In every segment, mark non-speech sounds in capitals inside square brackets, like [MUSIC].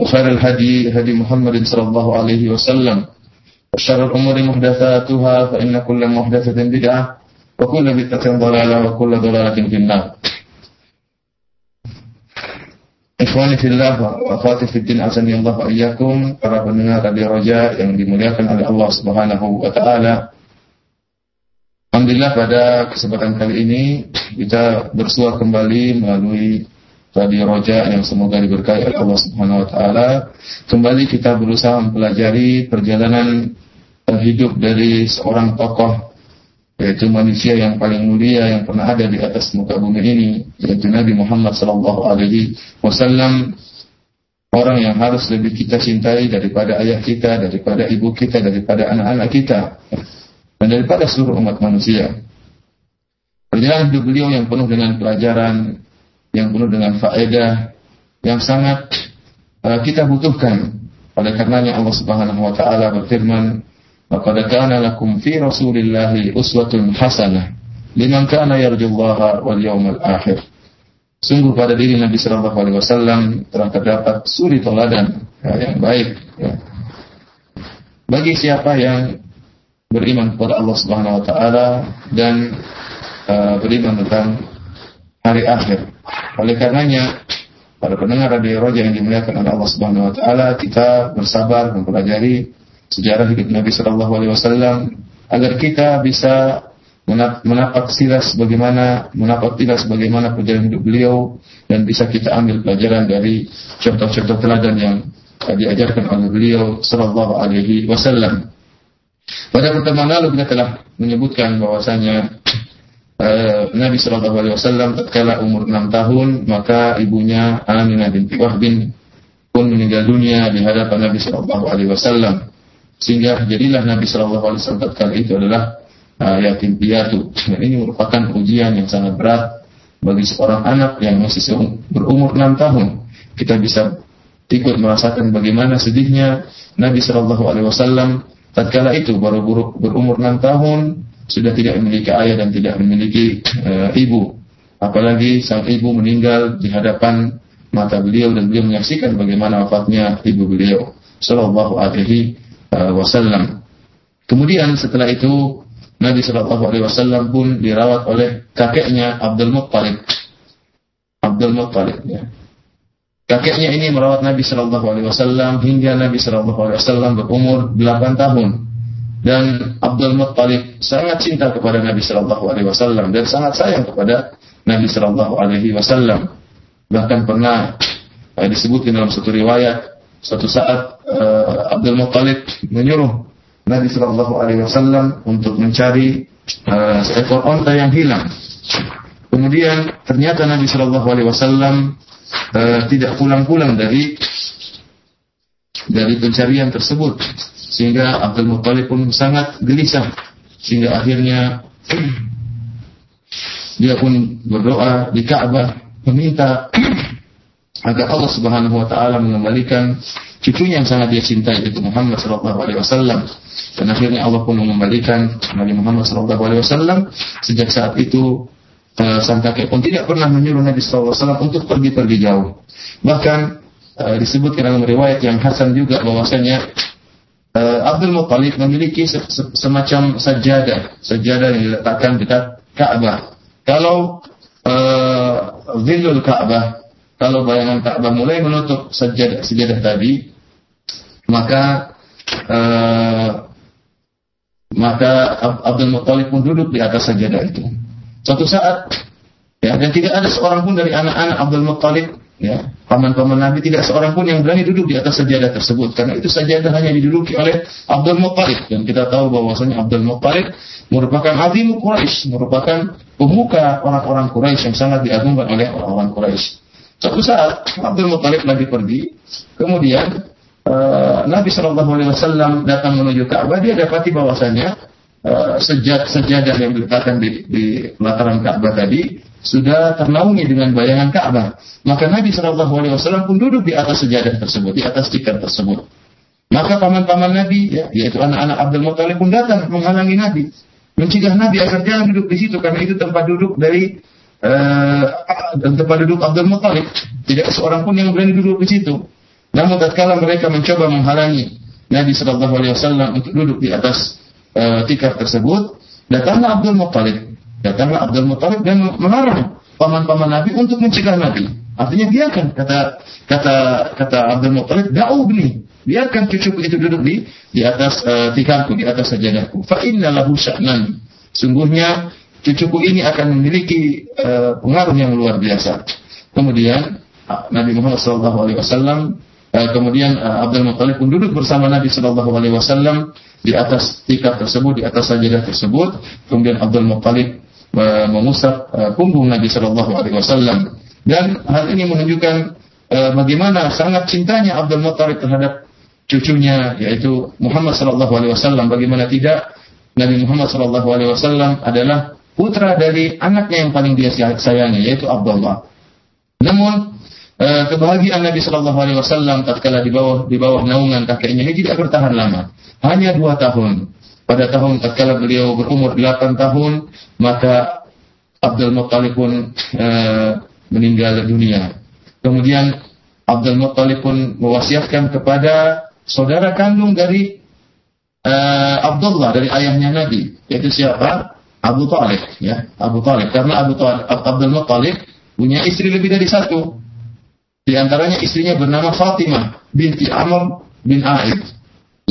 وخير الهدي هدي محمد صلى الله عليه وسلم وشر الأمور محدثاتها فإن كل محدثة بدعة وكل بدعة ضلالة وكل ضلالة في النار Ikhwani fillah wa akhwati fiddin azani Allah wa iyyakum para pendengar Radio Roja yang dimuliakan oleh Allah Subhanahu wa taala. Alhamdulillah pada kesempatan kali ini kita bersua kembali melalui Radio Roja yang semoga diberkahi oleh Allah Subhanahu wa taala. Kembali kita berusaha mempelajari perjalanan hidup dari seorang tokoh yaitu manusia yang paling mulia yang pernah ada di atas muka bumi ini yaitu Nabi Muhammad sallallahu alaihi wasallam orang yang harus lebih kita cintai daripada ayah kita, daripada ibu kita, daripada anak-anak kita dan daripada seluruh umat manusia. Perjalanan hidup beliau yang penuh dengan pelajaran, yang penuh dengan faedah, yang sangat uh, kita butuhkan. Oleh karenanya Allah Subhanahu wa taala berfirman, Laqad kana lakum fi Rasulillahi uswatun hasanah liman kana yarjullaha wal yawmal akhir. Sungguh pada diri Nabi Shallallahu Alaihi Wasallam telah terdapat suri teladan ya, yang baik. Ya. Bagi siapa yang beriman kepada Allah Subhanahu Wa Taala dan uh, beriman tentang hari akhir. Oleh karenanya, para pendengar radio Roja yang dimuliakan oleh Allah Subhanahu Wa Taala, kita bersabar mempelajari sejarah hidup Nabi Shallallahu Alaihi Wasallam agar kita bisa menapak silas bagaimana menapak silas bagaimana perjalanan hidup beliau dan bisa kita ambil pelajaran dari contoh-contoh teladan yang diajarkan oleh beliau Shallallahu Alaihi Wasallam. Pada pertemuan lalu kita telah menyebutkan bahwasanya Nabi Shallallahu Alaihi Wasallam tatkala umur 6 tahun maka ibunya Aminah binti Wahbin pun meninggal dunia di hadapan Nabi Shallallahu Alaihi Wasallam sehingga jadilah Nabi Shallallahu Alaihi Wasallam kali itu adalah uh, yatim piatu. Dan ini merupakan ujian yang sangat berat bagi seorang anak yang masih berumur enam tahun. Kita bisa ikut merasakan bagaimana sedihnya Nabi Shallallahu Alaihi Wasallam tatkala itu baru berumur enam tahun sudah tidak memiliki ayah dan tidak memiliki uh, ibu. Apalagi sang ibu meninggal di hadapan mata beliau dan beliau menyaksikan bagaimana wafatnya ibu beliau. Shallallahu Alaihi Uh, wasallam. Kemudian setelah itu Nabi Shallallahu Alaihi Wasallam pun dirawat oleh kakeknya Abdul Muttalib. Abdul Muttalib ya. Kakeknya ini merawat Nabi Shallallahu Alaihi Wasallam hingga Nabi Shallallahu Alaihi Wasallam berumur 8 tahun. Dan Abdul Muttalib sangat cinta kepada Nabi Shallallahu Alaihi Wasallam dan sangat sayang kepada Nabi Shallallahu Alaihi Wasallam. Bahkan pernah eh, disebutkan dalam satu riwayat Suatu saat uh, Abdul Muttalib menyuruh Nabi Shallallahu Alaihi Wasallam untuk mencari uh, seekor onta yang hilang. Kemudian ternyata Nabi Shallallahu Alaihi Wasallam uh, tidak pulang-pulang dari dari pencarian tersebut, sehingga Abdul Muttalib pun sangat gelisah, sehingga akhirnya dia pun berdoa di Ka'bah meminta agar Allah Subhanahu wa taala mengembalikan cucunya yang sangat dia cintai yaitu Muhammad sallallahu alaihi wasallam. Dan akhirnya Allah pun mengembalikan Nabi Muhammad sallallahu alaihi wasallam sejak saat itu uh, sang kakek pun tidak pernah menyuruh Nabi sallallahu alaihi wasallam untuk pergi-pergi jauh. Bahkan uh, disebutkan dalam riwayat yang hasan juga bahwasanya uh, Abdul Muttalib memiliki se se semacam sajadah, sajadah yang diletakkan dekat Ka'bah. Kalau uh, zilul Ka'bah kalau bayangan Ka'bah mulai menutup sejadah, sejadah tadi, maka uh, maka Abdul Muttalib pun duduk di atas sajadah itu. Suatu saat, ya, dan tidak ada seorang pun dari anak-anak Abdul Muttalib, ya, paman-paman Nabi tidak seorang pun yang berani duduk di atas sajadah tersebut, karena itu sajadah hanya diduduki oleh Abdul Muttalib. Dan kita tahu bahwasanya Abdul Muttalib merupakan azim Quraisy, merupakan pemuka orang-orang Quraisy yang sangat diagungkan oleh orang-orang Quraisy. Suatu saat Abdul Muttalib lagi pergi, kemudian uh, Nabi Shallallahu Alaihi Wasallam datang menuju Ka'bah, dia dapati bahwasanya uh, sejak sejadah yang diletakkan di, di pelataran Ka'bah tadi sudah ternaungi dengan bayangan Ka'bah. Maka Nabi Shallallahu Alaihi Wasallam pun duduk di atas sejadah tersebut, di atas tikar tersebut. Maka paman-paman Nabi, ya, yaitu anak-anak Abdul Muthalib pun datang menghalangi Nabi, mencegah Nabi agar jangan duduk di situ karena itu tempat duduk dari uh, tempat duduk Abdul Muthalib. Tidak seorang pun yang berani duduk di situ. Namun tatkala mereka mencoba menghalangi Nabi Shallallahu Alaihi Wasallam untuk duduk di atas uh, tikar tersebut, datanglah Abdul Muttalib, datanglah Abdul Muttalib dan melarang paman-paman Nabi untuk mencegah Nabi. Artinya biarkan kata kata kata Abdul Muttalib, da'u bni, biarkan cucuku itu duduk di di atas uh, di atas sajadahku. Fa inna lahu sya'nan. Sungguhnya cucuku ini akan memiliki uh, pengaruh yang luar biasa. Kemudian Nabi Muhammad SAW Eh, kemudian Abdul Muthalib pun duduk bersama Nabi Shallallahu Alaihi Wasallam di atas tikar tersebut, di atas sajadah tersebut. Kemudian Abdul Muthalib uh, mengusap uh, punggung Nabi Shallallahu Alaihi Wasallam. Dan hal ini menunjukkan uh, bagaimana sangat cintanya Abdul Muthalib terhadap cucunya yaitu Muhammad Shallallahu Alaihi Wasallam. Bagaimana tidak Nabi Muhammad Shallallahu Alaihi Wasallam adalah putra dari anaknya yang paling dia sayangi yaitu Abdullah. Namun Eh, kebahagiaan Nabi Shallallahu Alaihi Wasallam tatkala di bawah di bawah naungan kakeknya ini tidak bertahan lama, hanya dua tahun. Pada tahun tatkala beliau berumur delapan tahun, maka Abdul Muttalib pun uh, meninggal dunia. Kemudian Abdul Muttalib pun mewasiatkan kepada saudara kandung dari uh, Abdullah dari ayahnya Nabi, yaitu siapa? Abu Talib, ya Abu Talib. Karena Abu Talib, Abdul Muttalib punya istri lebih dari satu. Di antaranya istrinya bernama Fatimah binti Amr bin Aid.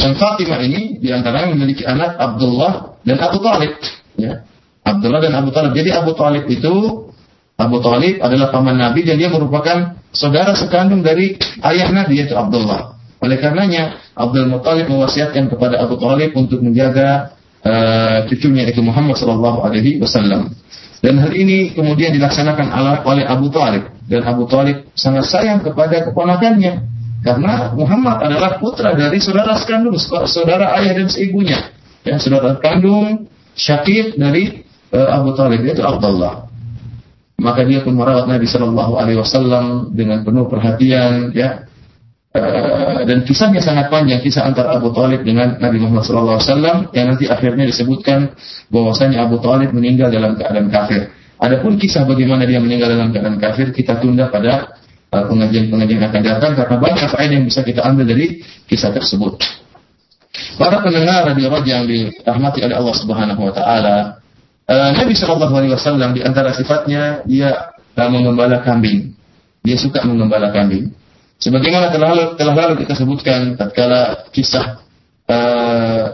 Yang Fatimah ini di antaranya memiliki anak Abdullah dan Abu Talib. Ya. Abdullah dan Abu Talib. Jadi Abu Talib itu Abu Talib adalah paman Nabi dan dia merupakan saudara sekandung dari ayah Nabi yaitu Abdullah. Oleh karenanya Abdul Muttalib mewasiatkan kepada Abu Talib untuk menjaga uh, cucunya yaitu Muhammad Shallallahu Alaihi Wasallam. Dan hal ini kemudian dilaksanakan oleh Abu Talib. Dan Abu Talib sangat sayang kepada keponakannya. Karena Muhammad adalah putra dari saudara sekandung, saudara ayah dan seibunya. Ya, saudara kandung syakir dari uh, Abu Talib, yaitu Abdullah. Maka dia pun merawat Nabi Shallallahu Alaihi Wasallam dengan penuh perhatian, ya, Uh, dan kisahnya sangat panjang kisah antara Abu Talib dengan Nabi Muhammad SAW yang nanti akhirnya disebutkan bahwasanya Abu Talib meninggal dalam keadaan kafir. Adapun kisah bagaimana dia meninggal dalam keadaan kafir kita tunda pada pengajian-pengajian akan datang karena banyak faedah yang bisa kita ambil dari kisah tersebut. Para pendengar radio Raja yang dirahmati oleh Allah Subhanahu Wa Taala, uh, Nabi Shallallahu Alaihi Wasallam di antara sifatnya dia mengembala kambing. Dia suka mengembala kambing. Sebagaimana telah, telah lalu kita sebutkan tatkala kisah uh,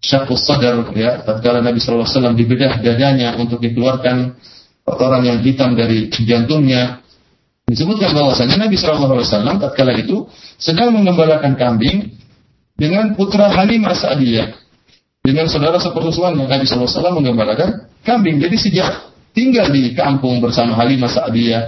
syakus sadar ya tatkala Nabi SAW dibedah dadanya untuk dikeluarkan kotoran yang hitam dari jantungnya disebutkan bahwasanya Nabi SAW tatkala itu sedang mengembalakan kambing dengan putra Halimah Sa'diyah dengan saudara sepersusuannya. Nabi SAW mengembalakan kambing. Jadi sejak tinggal di kampung bersama Halimah Sa'diyah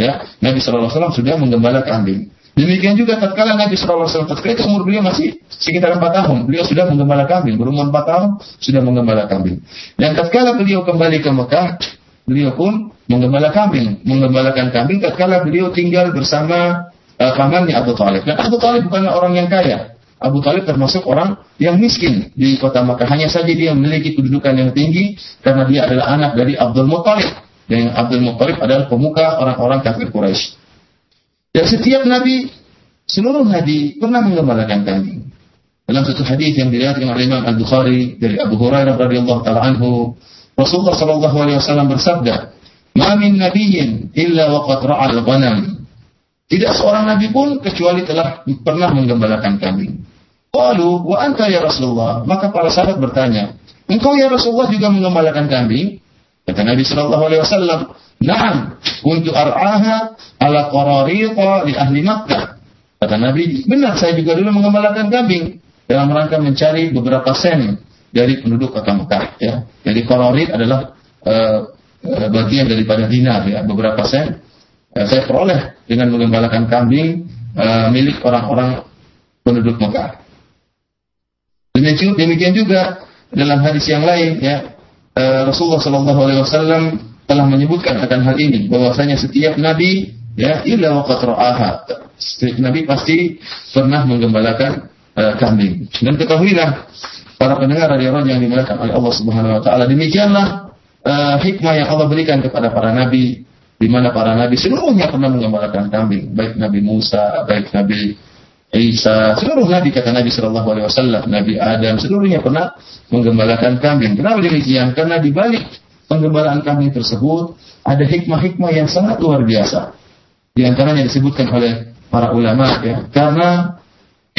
ya Nabi SAW sudah menggembala kambing. Demikian juga tatkala Nabi SAW tatkala itu umur beliau masih sekitar 4 tahun, beliau sudah menggembala kambing, berumur 4 tahun sudah menggembala kambing. Dan tatkala beliau kembali ke Mekah, beliau pun menggembala kambing, menggembalakan kambing tatkala beliau tinggal bersama uh, pamannya Abu Talib. Dan Abu Talib bukanlah orang yang kaya. Abu Talib termasuk orang yang miskin di kota Mekah. Hanya saja dia memiliki kedudukan yang tinggi karena dia adalah anak dari Abdul Muttalib. Dan Abdul Muttalib adalah pemuka orang-orang kafir Quraisy. Dan setiap Nabi seluruh Nabi pernah mengembalakan kambing. Dalam satu hadis yang diriwayatkan oleh Imam Al Bukhari dari Abu Hurairah radhiyallahu taala anhu, Rasulullah sallallahu alaihi wasallam bersabda, "Ma min illa waqad ra'al ghanam." Tidak seorang nabi pun kecuali telah pernah menggembalakan kambing. Qalu, "Wa anta ya Rasulullah?" Maka para sahabat bertanya, "Engkau ya Rasulullah juga menggembalakan kambing?" Kata Nabi sallallahu alaihi wasallam, Naam, untuk ar'aha ala qararita di ahli Makkah. Kata Nabi, benar saya juga dulu mengembalakan kambing dalam rangka mencari beberapa sen dari penduduk kota Mekah. Ya. Jadi qararit adalah uh, bagian daripada dinar ya, beberapa sen. Uh, saya peroleh dengan mengembalakan kambing uh, milik orang-orang penduduk Mekah. Demikian juga dalam hadis yang lain ya eh, Rasulullah Shallallahu Alaihi Wasallam telah menyebutkan akan hal ini bahwasanya setiap nabi ya illa waqat ra'aha setiap nabi pasti pernah menggembalakan uh, kambing dan ketahuilah para pendengar radio yang dimuliakan oleh Allah Subhanahu wa taala demikianlah uh, hikmah yang Allah berikan kepada para nabi di mana para nabi seluruhnya pernah menggembalakan kambing baik Nabi Musa baik Nabi Isa, seluruh nabi kata Nabi Shallallahu Alaihi Wasallam, Nabi Adam, seluruhnya pernah menggembalakan kambing. Kenapa demikian? Karena di balik penggembalaan kambing tersebut ada hikmah-hikmah yang sangat luar biasa. Di antaranya disebutkan oleh para ulama ya, karena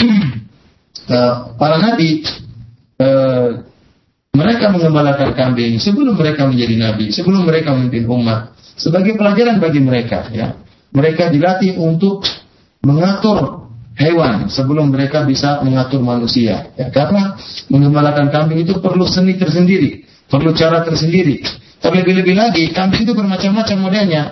uh, [CLEARS THROAT] para nabi uh, mereka menggembalakan kambing sebelum mereka menjadi nabi, sebelum mereka memimpin umat sebagai pelajaran bagi mereka ya. Mereka dilatih untuk mengatur hewan sebelum mereka bisa mengatur manusia. Ya, karena mengembalakan kambing itu perlu seni tersendiri, perlu cara tersendiri. Terlebih-lebih lagi, kambing itu bermacam-macam modelnya.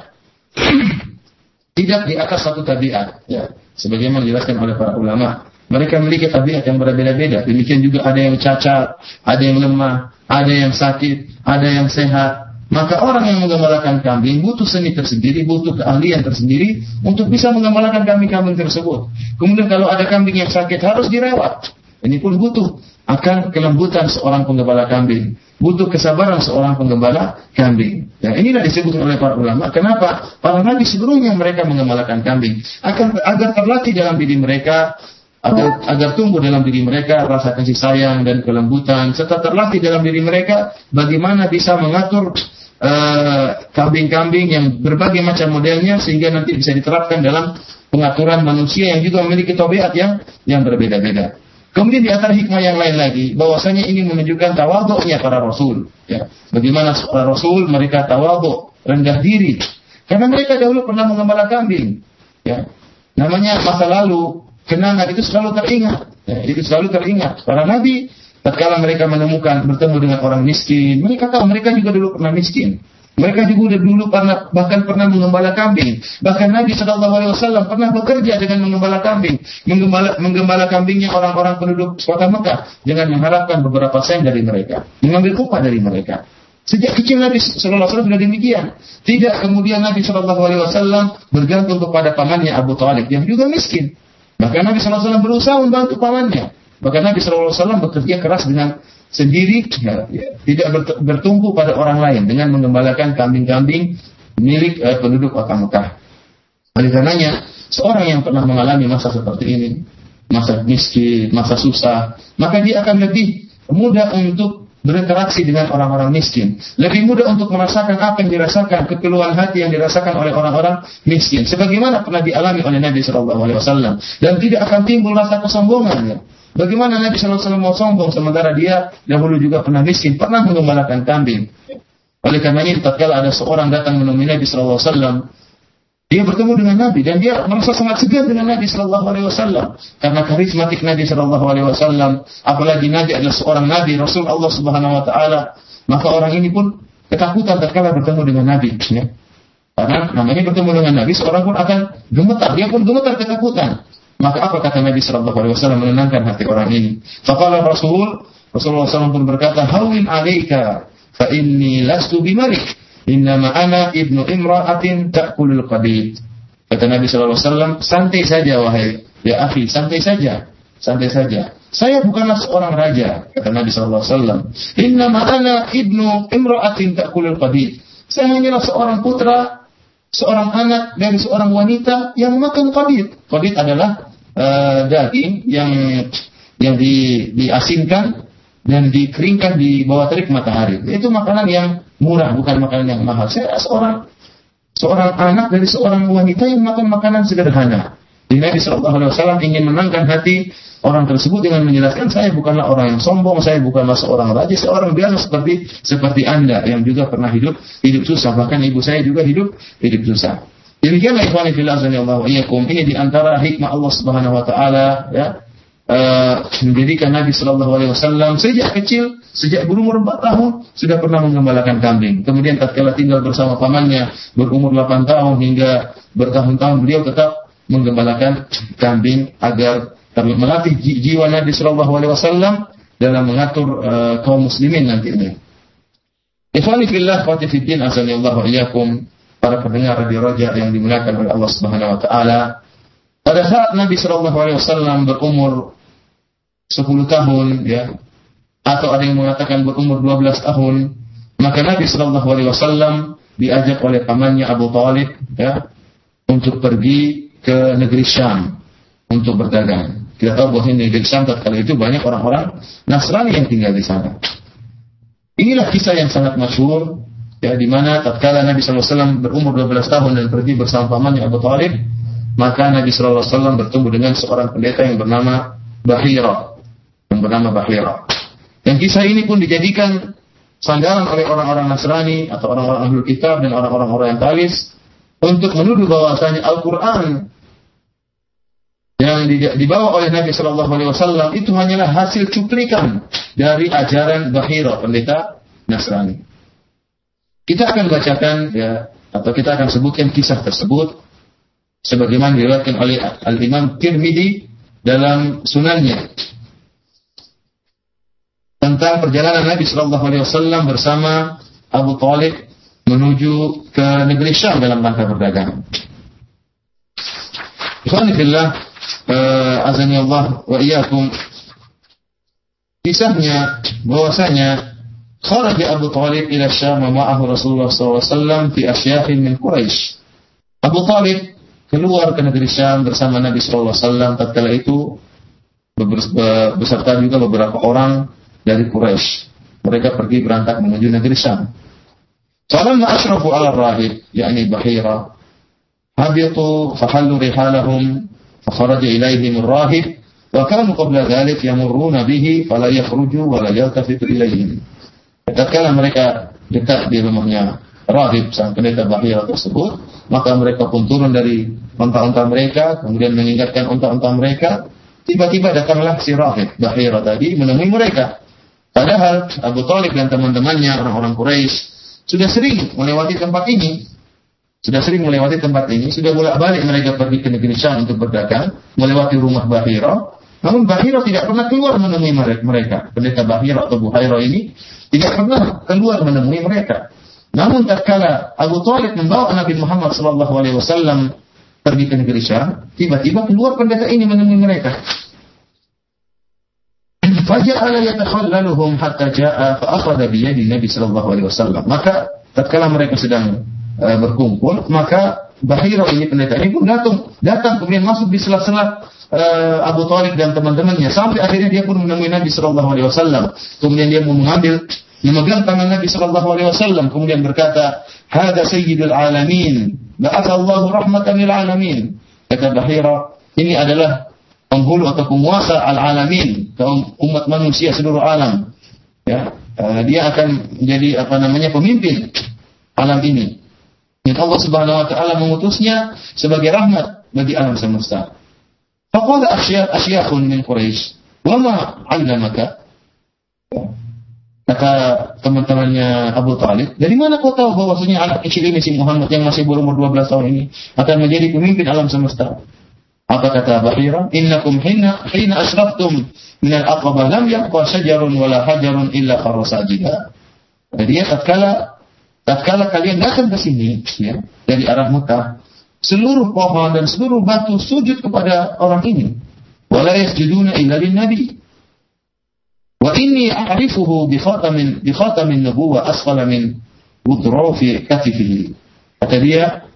[CLEARS THROAT] Tidak di atas satu tabiat. Ya, sebagaimana dijelaskan oleh para ulama. Mereka memiliki tabiat yang berbeda-beda. Demikian juga ada yang cacat, ada yang lemah, ada yang sakit, ada yang sehat, maka orang yang menggembalakan kambing butuh seni tersendiri, butuh keahlian tersendiri untuk bisa menggembalakan kambing-kambing tersebut. Kemudian kalau ada kambing yang sakit harus dirawat. Ini pun butuh akan kelembutan seorang penggembala kambing, butuh kesabaran seorang penggembala kambing. Ya, inilah disebut oleh para ulama. Kenapa? Para nabi sebelumnya mereka menggembalakan kambing akan agar terlatih dalam diri mereka agar, agar tumbuh dalam diri mereka rasa kasih sayang dan kelembutan serta terlatih dalam diri mereka bagaimana bisa mengatur Eh, kambing-kambing uh, yang berbagai macam modelnya sehingga nanti bisa diterapkan dalam pengaturan manusia yang juga memiliki tabiat yang yang berbeda-beda. Kemudian di antara hikmah yang lain lagi, bahwasanya ini menunjukkan tawaduknya para rasul. Ya. Bagaimana para rasul mereka tawaduk, rendah diri. Karena mereka dahulu pernah mengembala kambing. Ya. Namanya masa lalu, kenangan itu selalu teringat. Ya, itu selalu teringat. Para nabi Tatkala mereka menemukan bertemu dengan orang miskin, mereka tahu mereka juga dulu pernah miskin. Mereka juga dulu pernah bahkan pernah mengembala kambing. Bahkan Nabi Shallallahu Alaihi Wasallam pernah bekerja dengan mengembala kambing, menggembala, menggembala kambingnya orang-orang penduduk kota Mekah dengan mengharapkan beberapa sen dari mereka, mengambil upah dari mereka. Sejak kecil Nabi Shallallahu Alaihi Wasallam sudah demikian. Tidak kemudian Nabi Shallallahu Alaihi Wasallam bergantung kepada pamannya Abu Talib yang juga miskin. Bahkan Nabi Wasallam berusaha membantu pamannya. Bahkan Nabi SAW bekerja keras dengan sendiri, ya, ya, tidak bertumpu pada orang lain dengan mengembalakan kambing-kambing milik eh, penduduk kota Mekah. Oleh karenanya, seorang yang pernah mengalami masa seperti ini, masa miskin, masa susah, maka dia akan lebih mudah untuk berinteraksi dengan orang-orang miskin. Lebih mudah untuk merasakan apa yang dirasakan, kekeluhan hati yang dirasakan oleh orang-orang miskin. Sebagaimana pernah dialami oleh Nabi Wasallam. Dan tidak akan timbul rasa kesombongan. Ya. Bagaimana Nabi SAW mau sombong sementara dia dahulu juga pernah miskin, pernah mengembalakan kambing. Oleh karena ini, tatkala ada seorang datang menemui Nabi SAW, dia bertemu dengan Nabi dan dia merasa sangat segan dengan Nabi Shallallahu Alaihi Wasallam karena karismatik Nabi Shallallahu Alaihi Wasallam. Apalagi Nabi adalah seorang Nabi Rasul Allah Subhanahu Wa Taala, maka orang ini pun ketakutan tatkala bertemu dengan Nabi. Ya. Karena namanya bertemu dengan Nabi, seorang pun akan gemetar, dia pun gemetar ketakutan. Maka apa kata Nabi Shallallahu Alaihi Wasallam menenangkan hati orang ini? Fakala Rasul Rasulullah SAW pun berkata, Hawin alaika, fa inni lastu bimalik. Innama ana ibnu imra'atin ta'kulul qadid. Kata Nabi Wasallam, santai saja wahai ya akhi, santai saja, santai saja. Saya bukanlah seorang raja, kata Nabi Wasallam. Innama ana ibnu imra'atin ta'kulul qadid. Saya hanyalah seorang putra, seorang anak dari seorang wanita yang makan qadid. Qadid adalah uh, daging yang yang di, diasinkan dan dikeringkan di bawah terik matahari. Itu makanan yang murah, bukan makanan yang mahal. Saya seorang seorang anak dari seorang wanita yang makan makanan sederhana. Nabi Shallallahu Alaihi Wasallam ingin menangkan hati orang tersebut dengan menjelaskan saya bukanlah orang yang sombong, saya bukanlah seorang raja, seorang biasa seperti seperti anda yang juga pernah hidup hidup susah, bahkan ibu saya juga hidup hidup susah. Demikianlah ikhwan fillah Allah iyyakum. Ini di antara hikmah Allah Subhanahu wa taala ya. Uh, menjadikan Nabi Shallallahu Alaihi Wasallam sejak kecil, sejak berumur 4 tahun sudah pernah mengembalakan kambing. Kemudian tatkala tinggal bersama pamannya berumur 8 tahun hingga bertahun-tahun beliau tetap menggembalakan kambing agar melatih jiwa Nabi Shallallahu Alaihi Wasallam dalam mengatur uh, kaum muslimin nantinya. Ikhwani fillah wa fiddin azanillahu iyyakum para pendengar radio Raja yang dimuliakan oleh Allah Subhanahu wa taala. Pada saat Nabi Shallallahu alaihi wasallam berumur 10 tahun ya atau ada yang mengatakan berumur 12 tahun, maka Nabi Shallallahu alaihi wasallam diajak oleh pamannya Abu Talib ya untuk pergi ke negeri Syam untuk berdagang. Kita tahu bahwa negeri Syam kali itu banyak orang-orang Nasrani yang tinggal di sana. Inilah kisah yang sangat masyhur ya di mana tatkala Nabi SAW berumur 12 tahun dan pergi bersama pamannya Abu Talib, maka Nabi SAW bertemu dengan seorang pendeta yang bernama Bahira, bernama Bahira. Dan kisah ini pun dijadikan sandaran oleh orang-orang Nasrani atau orang-orang Ahlul Kitab dan orang-orang Orientalis untuk menuduh bahwasanya Al-Quran yang dibawa oleh Nabi Shallallahu Alaihi Wasallam itu hanyalah hasil cuplikan dari ajaran Bahira pendeta Nasrani. Kita akan bacakan ya atau kita akan sebutkan kisah tersebut sebagaimana diriwayatkan oleh Al Imam Tirmidzi dalam sunannya tentang perjalanan Nabi Shallallahu Alaihi Wasallam bersama Abu Talib menuju ke negeri Syam dalam rangka berdagang. Alhamdulillah uh, azani Allah wa iyyakum kisahnya bahwasanya kharaja Abu Talib ila Syam ma'ahu Rasulullah SAW fi asyafin min Quraisy. Abu Talib keluar ke negeri Syam bersama Nabi SAW tatkala itu beserta juga beberapa orang dari Quraisy. Mereka pergi berangkat menuju negeri Syam. Falamma asrafu ala rahib, yakni Bahira, habitu fahallu rihalahum, fakharaja ilaihim rahib, wa kanu qabla dhalik yamurruna bihi, fala yakhruju wa la yaltafitu ilaihim. Tatkala mereka dekat di rumahnya rahib sang pendeta Bahira tersebut, maka mereka pun turun dari unta-unta mereka, kemudian mengingatkan unta-unta mereka, tiba-tiba datanglah si rahib Bahira tadi menemui mereka. Padahal Abu Talib dan teman-temannya orang-orang Quraisy sudah sering melewati tempat ini sudah sering melewati tempat ini, sudah bolak-balik mereka pergi ke negeri Syam untuk berdagang, melewati rumah Bahira. Namun Bahira tidak pernah keluar menemui mereka. Pendeta Bahira atau Buhaira ini tidak pernah keluar menemui mereka. Namun tatkala Abu Talib membawa Nabi Muhammad SAW pergi ke negeri Syam, tiba-tiba keluar pendeta ini menemui mereka. Faja'ala yatakhallaluhum hatta ja'a fa'akhadha biyadi Nabi sallallahu alaihi wasallam. Maka tatkala mereka sedang uh, berkumpul, maka Bahira ini pendeta ini pun datang, datang kemudian masuk di sela-sela uh, Abu Talib dan teman-temannya sampai akhirnya dia pun menemui Nabi Shallallahu Alaihi Wasallam. Kemudian dia mengambil, memegang tangan Nabi Shallallahu Alaihi Wasallam, kemudian berkata, "Hada Sayyidul Alamin, Allahu rahmatan lil alamin." Kata Bahira, ini adalah penghulu atau penguasa al-alamin, kaum umat manusia seluruh alam. Ya, uh, dia akan menjadi apa namanya pemimpin alam ini. Yang Allah Subhanahu wa taala mengutusnya sebagai rahmat bagi alam semesta. Faqala asyakhun min Quraisy, "Wa ma 'allamaka?" Kata teman-temannya Abu Talib, dari mana kau tahu bahwasanya anak kecil ini si Muhammad yang masih berumur 12 tahun ini akan menjadi pemimpin alam semesta? Apa kata Bahira? Innakum hina hina asraftum min al-aqaba lam yabqa shajarun wala hajarun illa kharasajida. Jadi ya tatkala tatkala kalian datang ke sini ya, dari arah Mekah, seluruh pohon dan seluruh batu sujud kepada orang ini. Wala yasjuduna illa nabi. Wa inni a'rifuhu bi khatamin bi khatamin nubuwah asqala min wudrofi katifihi. Kata dia,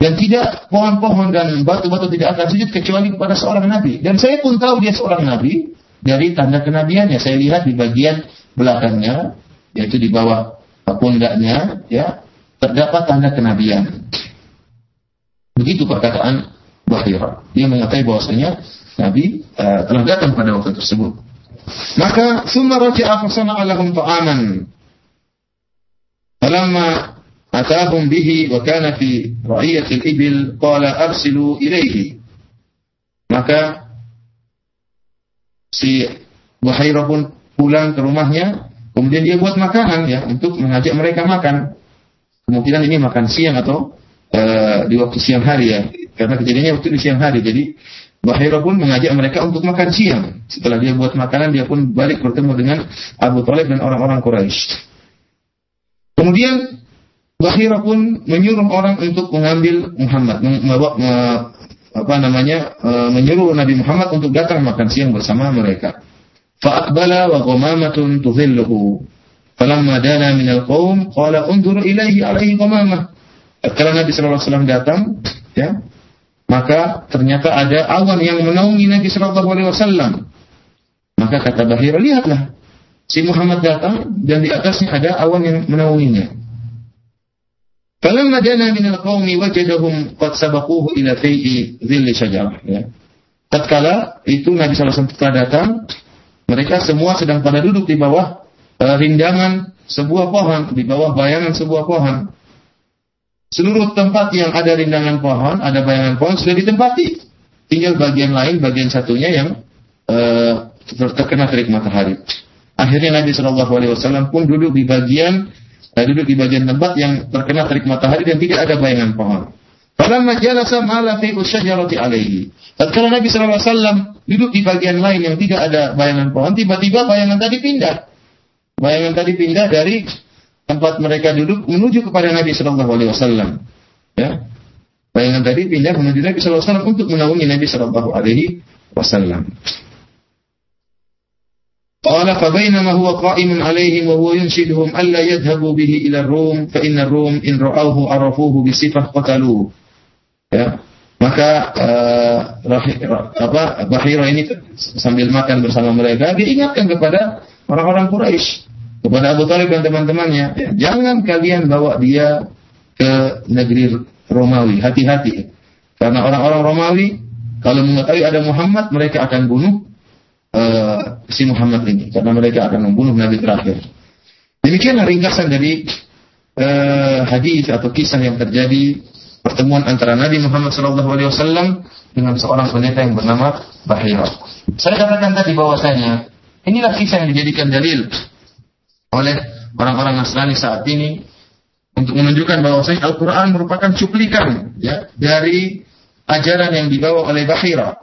dan tidak pohon-pohon dan batu-batu tidak akan sujud kecuali kepada seorang nabi. Dan saya pun tahu dia seorang nabi dari tanda kenabiannya. Saya lihat di bagian belakangnya, yaitu di bawah pundaknya ya terdapat tanda kenabian. Begitu perkataan Bahira. Dia mengatakan bahwasanya Nabi uh, telah datang pada waktu tersebut. Maka summa raja'a fasana'a lahum ta'aman. Falamma bihi wa kana fi ra'iyatil ibil qala arsilu ilaihi. Maka si Buhairah pun pulang ke rumahnya Kemudian dia buat makanan ya untuk mengajak mereka makan. Kemungkinan ini makan siang atau uh, di waktu siang hari ya, karena kejadiannya waktu di siang hari. Jadi Bahira pun mengajak mereka untuk makan siang. Setelah dia buat makanan, dia pun balik bertemu dengan Abu Talib dan orang-orang Quraisy. Kemudian Bahira pun menyuruh orang untuk mengambil Muhammad, membawa apa namanya, e, menyuruh Nabi Muhammad untuk datang makan siang bersama mereka. Fa'akbala wa qamamatun tudhilluhu. Falamma dana min al-qawm qala unzur ilaihi alaihi qamamah. Karena Nabi sallallahu alaihi wasallam datang, ya, maka ternyata ada awan yang menaungi Nabi Shallallahu Alaihi Wasallam. Maka kata Bahir, lihatlah si Muhammad datang dan di atasnya ada awan yang menaunginya. Falamma dana min al-qaumi wajadahum qad sabaquhu ila fai'i dhilli syajarah ya. Tatkala itu Nabi alaihi wasallam datang, mereka semua sedang pada duduk di bawah uh, rindangan sebuah pohon, di bawah bayangan sebuah pohon. Seluruh tempat yang ada rindangan pohon, ada bayangan pohon sudah ditempati. Tinggal bagian lain, bagian satunya yang uh, terkena terik matahari. Akhirnya Nabi Shallallahu Alaihi Wasallam pun duduk di bagian uh, duduk di bagian tempat yang terkena terik matahari dan tidak ada bayangan pohon. Falamma jalasa ma'ala fi usyajarati alaihi. Tatkala Nabi Shallallahu Alaihi Wasallam duduk di bagian lain yang tidak ada bayangan pohon, tiba-tiba bayangan tadi pindah. Bayangan tadi pindah dari tempat mereka duduk menuju kepada Nabi Shallallahu Alaihi Wasallam. Ya, bayangan tadi pindah menuju Nabi Shallallahu Alaihi Wasallam untuk menaungi Nabi Shallallahu Alaihi Wasallam. قال فبينما هو قائم عليهم وهو ينشدهم ألا يذهبوا به إلى الروم فإن الروم إن رأوه عرفوه بصفة قتلوه ya maka uh, apa Bahira ini sambil makan bersama mereka diingatkan kepada orang-orang Quraisy kepada Abu Talib dan teman-temannya, jangan kalian bawa dia ke negeri Romawi. Hati-hati. Karena orang-orang Romawi, kalau mengetahui ada Muhammad, mereka akan bunuh uh, si Muhammad ini. Karena mereka akan membunuh Nabi terakhir. Demikianlah ringkasan dari uh, hadis atau kisah yang terjadi pertemuan antara Nabi Muhammad SAW dengan seorang pendeta yang bernama Bahira. Saya katakan tadi bahwasanya inilah kisah yang dijadikan dalil oleh orang-orang Nasrani saat ini untuk menunjukkan bahwasanya Al-Quran merupakan cuplikan ya dari ajaran yang dibawa oleh Bahira.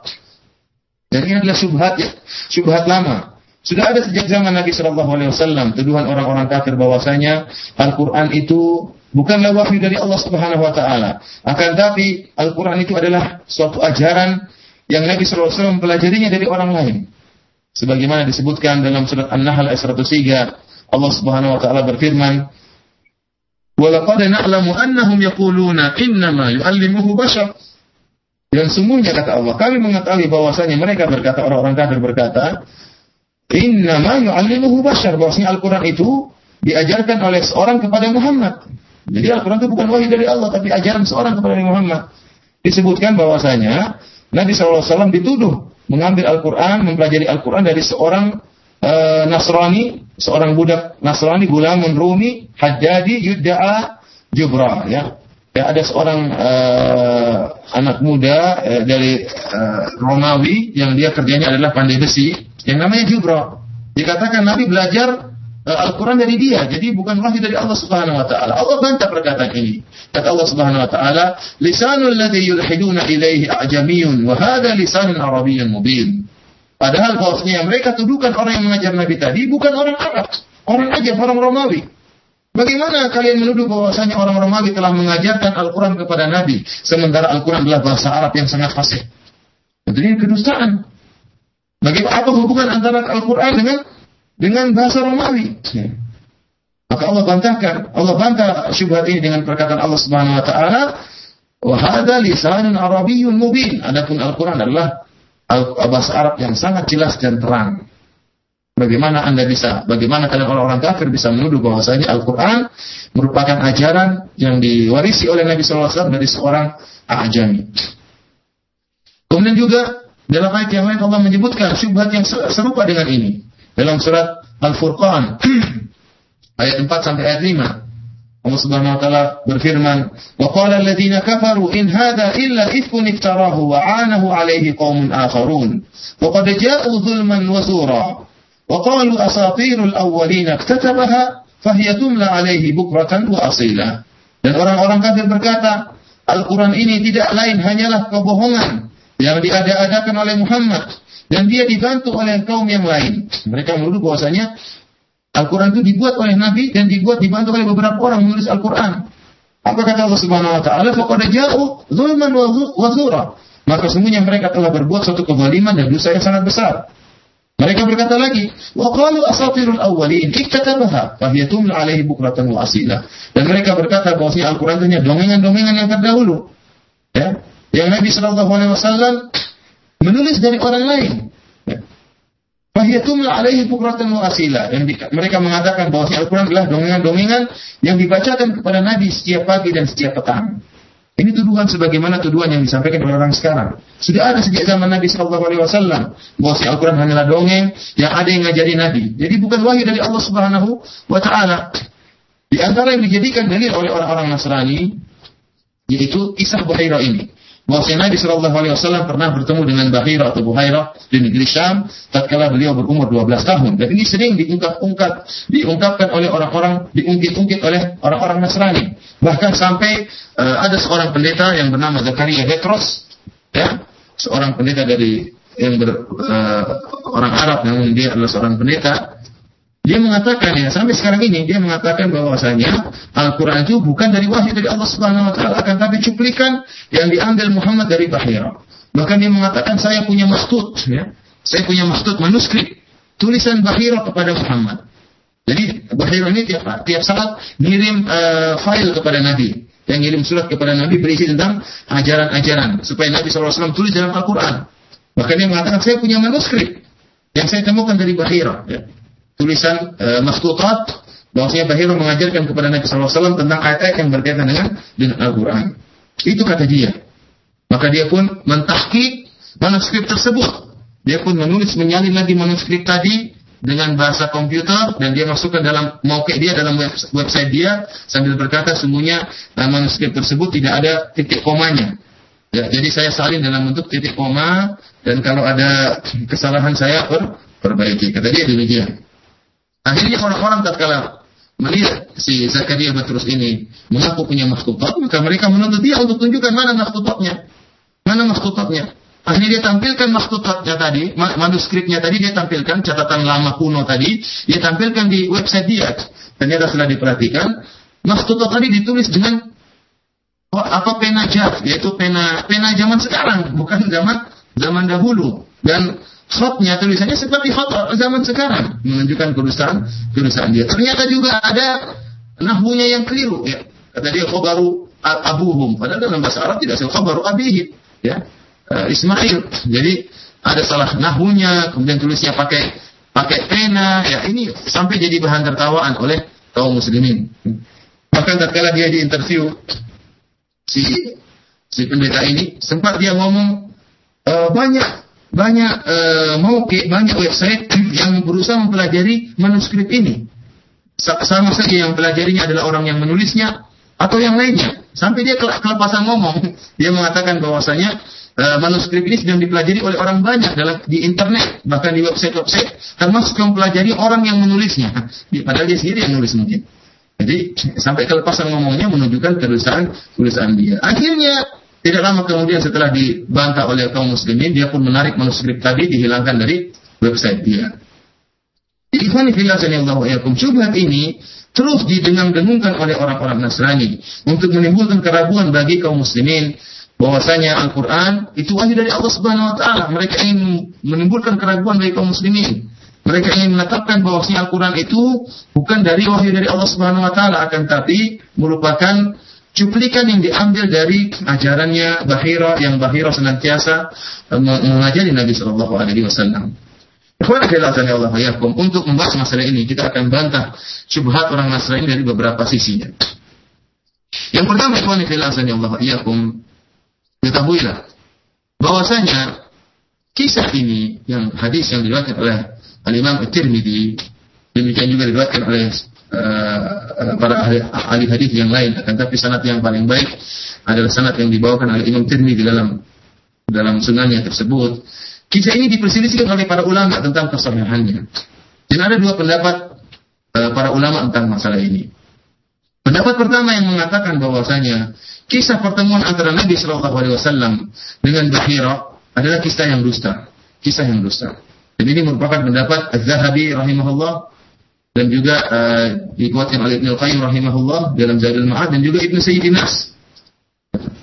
Dan ini adalah subhat ya, subhat lama. Sudah ada sejak zaman Nabi Shallallahu Alaihi Wasallam tuduhan orang-orang kafir bahwasanya Al-Quran itu bukanlah wahyu dari Allah Subhanahu Wa Taala. Akan tapi Al-Quran itu adalah suatu ajaran yang Nabi Shallallahu Alaihi Wasallam mempelajarinya dari orang lain. Sebagaimana disebutkan dalam surat An-Nahl ayat 103 Allah Subhanahu wa taala berfirman, "Walaqad na'lamu annahum yaquluna innama yu'allimuhu bashar." Dan sungguhnya kata Allah, kami mengetahui bahwasanya mereka berkata orang-orang kafir berkata, "Innama yu'allimuhu bashar." Bahwasanya Al-Qur'an itu diajarkan oleh seorang kepada Muhammad. Jadi Al-Quran itu bukan wahyu dari Allah, tapi ajaran seorang kepada Muhammad. Disebutkan bahwasanya Nabi SAW dituduh mengambil Al-Quran, mempelajari Al-Quran dari seorang uh, Nasrani, seorang budak Nasrani gulamun Rumi, Hajjadi Yudda'a Jubra ya. Ya, ada seorang uh, anak muda uh, dari uh, Romawi yang dia kerjanya adalah pandai besi yang namanya Jubra. Dikatakan Nabi belajar uh, Al-Quran dari dia, jadi bukan wahyu dari Allah Subhanahu wa taala. Allah bantah perkataan ini. Kata Allah Subhanahu wa taala, "Lisanul ladzi yulhiduna ilaihi a'jamiyyun wa hadha lisanun arabiyyun mubin." Padahal bahwasanya mereka tuduhkan orang yang mengajar Nabi tadi bukan orang Arab, orang ajar, orang Romawi. Bagaimana kalian menuduh bahwasanya orang Romawi telah mengajarkan Al-Quran kepada Nabi, sementara Al-Quran adalah bahasa Arab yang sangat fasih? Ini kedustaan. Bagaimana apa hubungan antara Al-Quran dengan dengan bahasa Romawi? Maka Allah bantahkan, Allah bantah syubhat ini dengan perkataan Allah Subhanahu wa taala, "Wa hadza lisanun arabiyyun mubin." Adapun Al-Qur'an adalah bahasa Arab yang sangat jelas dan terang. Bagaimana Anda bisa, bagaimana kalian orang-orang kafir bisa menuduh bahwasanya Al-Quran merupakan ajaran yang diwarisi oleh Nabi SAW dari seorang ajami. Kemudian juga dalam ayat yang lain Allah menyebutkan syubhat yang serupa dengan ini. Dalam surat Al-Furqan [CLEARS THROAT] ayat 4 sampai ayat 5. Allah Subhanahu wa taala berfirman, "Wa qala alladziina kafaru in hadza illa ifkun iftarahu wa 'anahu 'alaihi qaumun akharun wa qad dhulman wa asatirul awwalin iktatabaha fahiya tumla 'alaihi bukratan wa asila." Dan orang-orang kafir berkata, Al-Quran ini tidak lain hanyalah kebohongan yang diada-adakan oleh Muhammad dan dia dibantu oleh kaum yang lain. Mereka menuduh bahwasanya Al-Quran itu dibuat oleh Nabi dan dibuat dibantu oleh beberapa orang menulis Al-Quran. Apa kata Allah Subhanahu Wa Taala? Faqad jauh zulman wa zura. Maka semuanya mereka telah berbuat suatu kezaliman dan dosa yang sangat besar. Mereka berkata lagi, wa qalu asatirul awwalin iktatabaha fahiya tumla alaihi bukratan wa asila. Dan mereka berkata bahwa Al-Qur'an itu hanya dongengan-dongengan yang terdahulu. Ya. Yang Nabi sallallahu alaihi wasallam menulis dari orang lain. Ya. Fahiya tumla alaihi bukratan wa asila. Yang mereka mengatakan bahwa Al-Qur'an adalah dongengan-dongengan yang dibacakan kepada Nabi setiap pagi dan setiap petang. Ini tuduhan sebagaimana tuduhan yang disampaikan oleh orang sekarang. Sudah ada sejak zaman Nabi Shallallahu Alaihi Wasallam bahwa si Al-Quran hanyalah dongeng yang ada yang ngajari Nabi. Jadi bukan wahyu dari Allah Subhanahu Wa Taala. Di antara yang dijadikan dalil oleh orang-orang Nasrani yaitu kisah Buhairah ini bahwa Nabi Shallallahu Alaihi Wasallam pernah bertemu dengan Bahira atau Buhaira di negeri Syam tatkala beliau berumur 12 tahun. Dan ini sering diungkap-ungkap diungkapkan oleh orang-orang diungkit-ungkit oleh orang-orang Nasrani. Bahkan sampai uh, ada seorang pendeta yang bernama Zakaria Petros ya seorang pendeta dari yang ber, uh, orang Arab namun dia adalah seorang pendeta dia mengatakan ya sampai sekarang ini dia mengatakan bahwasanya Al-Quran itu bukan dari wahyu dari Allah Subhanahu Wa Taala, akan tapi cuplikan yang diambil Muhammad dari Bahira. Bahkan dia mengatakan saya punya mastut, ya, saya punya mastut manuskrip tulisan Bahira kepada Muhammad. Jadi Bahira ini tiap tiap saat ngirim uh, file kepada Nabi, yang ngirim surat kepada Nabi berisi tentang ajaran-ajaran supaya Nabi SAW tulis dalam Al-Quran. Bahkan dia mengatakan saya punya manuskrip yang saya temukan dari Bahira. Ya tulisan e, makhtutat bahwasanya Bahira mengajarkan kepada Nabi SAW tentang ayat-ayat yang berkaitan dengan dengan Al-Quran. Itu kata dia. Maka dia pun mentahkik manuskrip tersebut. Dia pun menulis menyalin lagi manuskrip tadi dengan bahasa komputer dan dia masukkan dalam mau dia dalam website dia sambil berkata semuanya manuskrip tersebut tidak ada titik komanya. Ya, jadi saya salin dalam bentuk titik koma dan kalau ada kesalahan saya per, perbaiki. Kata dia demikian. Akhirnya orang-orang tatkala melihat si Zakaria Batrus ini mengaku punya makhtutat, maka mereka menuntut dia untuk tunjukkan mana makhtutatnya. Mana makhtutatnya. Akhirnya dia tampilkan makhtutatnya tadi, manuskripnya tadi dia tampilkan, catatan lama kuno tadi, dia tampilkan di website dia. Ternyata setelah diperhatikan, makhtutat tadi ditulis dengan oh, apa pena jas, yaitu pena pena zaman sekarang, bukan zaman zaman dahulu. Dan khotnya tulisannya seperti khot zaman sekarang. Menunjukkan kedustaan kedustaan dia. Ternyata juga ada nahwunya yang keliru ya. Kata dia khobaru abuhum. Padahal dalam bahasa Arab tidak sih khobaru abihim ya. Uh, Ismail. Jadi ada salah nahwunya kemudian tulisnya pakai pakai pena ya. Ini sampai jadi bahan tertawaan oleh kaum muslimin. Bahkan tatkala dia di interview si si pendeta ini sempat dia ngomong e, banyak banyak uh, mau banyak website yang berusaha mempelajari manuskrip ini. Sama saja yang pelajarinya adalah orang yang menulisnya atau yang lainnya. Sampai dia kelepasan ngomong, [LAUGHS] dia mengatakan bahwasanya uh, manuskrip ini sedang dipelajari oleh orang banyak dalam di internet, bahkan di website-website, termasuk mempelajari orang yang menulisnya. [LAUGHS] Padahal dia sendiri yang nulis mungkin. Jadi sampai kelepasan ngomongnya menunjukkan tulisan tulisan dia. Akhirnya tidak lama kemudian setelah dibantah oleh kaum muslimin, dia pun menarik manuskrip tadi dihilangkan dari website dia. Yakum syubhat ini terus didengung-dengungkan oleh orang-orang Nasrani untuk menimbulkan keraguan bagi kaum muslimin bahwasanya Al-Qur'an itu wahyu dari Allah Subhanahu wa taala. Mereka ingin menimbulkan keraguan bagi kaum muslimin. Mereka ingin menetapkan bahwasanya Al-Qur'an itu bukan dari wahyu dari Allah Subhanahu wa taala akan tapi merupakan cuplikan yang diambil dari ajarannya Bahira yang Bahira senantiasa eh, mengajari Nabi Shallallahu Alaihi Wasallam. Untuk membahas masalah ini kita akan bantah syubhat orang Nasrani dari beberapa sisinya. Yang pertama, ikhwan Allah yakum, ketahuilah bahwasanya kisah ini yang hadis yang diriwayatkan oleh Al Imam At-Tirmidzi demikian juga diriwayatkan oleh uh, para ahli, ahli hadis yang lain akan tapi sanad yang paling baik adalah sanad yang dibawakan oleh Imam Tirmidzi dalam dalam sunannya tersebut kisah ini diperselisihkan oleh para ulama tentang kesahihannya dan ada dua pendapat uh, para ulama tentang masalah ini pendapat pertama yang mengatakan bahwasanya kisah pertemuan antara Nabi Shallallahu Alaihi Wasallam dengan Bahira adalah kisah yang dusta. Kisah yang dusta. Dan ini merupakan pendapat Az-Zahabi rahimahullah dan juga uh, dikuatkan oleh Ibnu Qayyim rahimahullah dalam Zadul Ma'ad dan juga Ibnu Sayyidin Nas.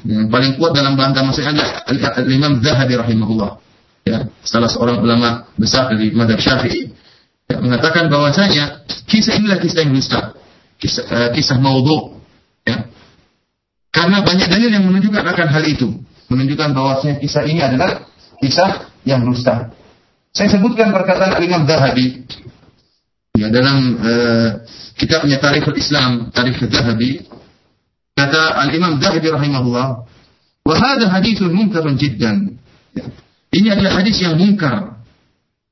Yang paling kuat dalam bantah maksudnya adalah Imam Zahabi rahimahullah. Ya, salah seorang ulama besar dari madhab Syafi'i ya, mengatakan bahwasanya kisah inilah kisah yang dusta, kisah, uh, kisah maudhu. Ya. Karena banyak dalil yang menunjukkan akan hal itu, menunjukkan bahwasanya kisah ini adalah kisah yang dusta. Saya sebutkan perkataan Imam Zahabi ya, dalam uh, kitabnya Tarikhul Islam, Tarikh Zahabi. Kata Al-Imam Zahabi rahimahullah, "Wa hadha hadithun munkarun jiddan." Ya. Ini adalah hadis yang mungkar.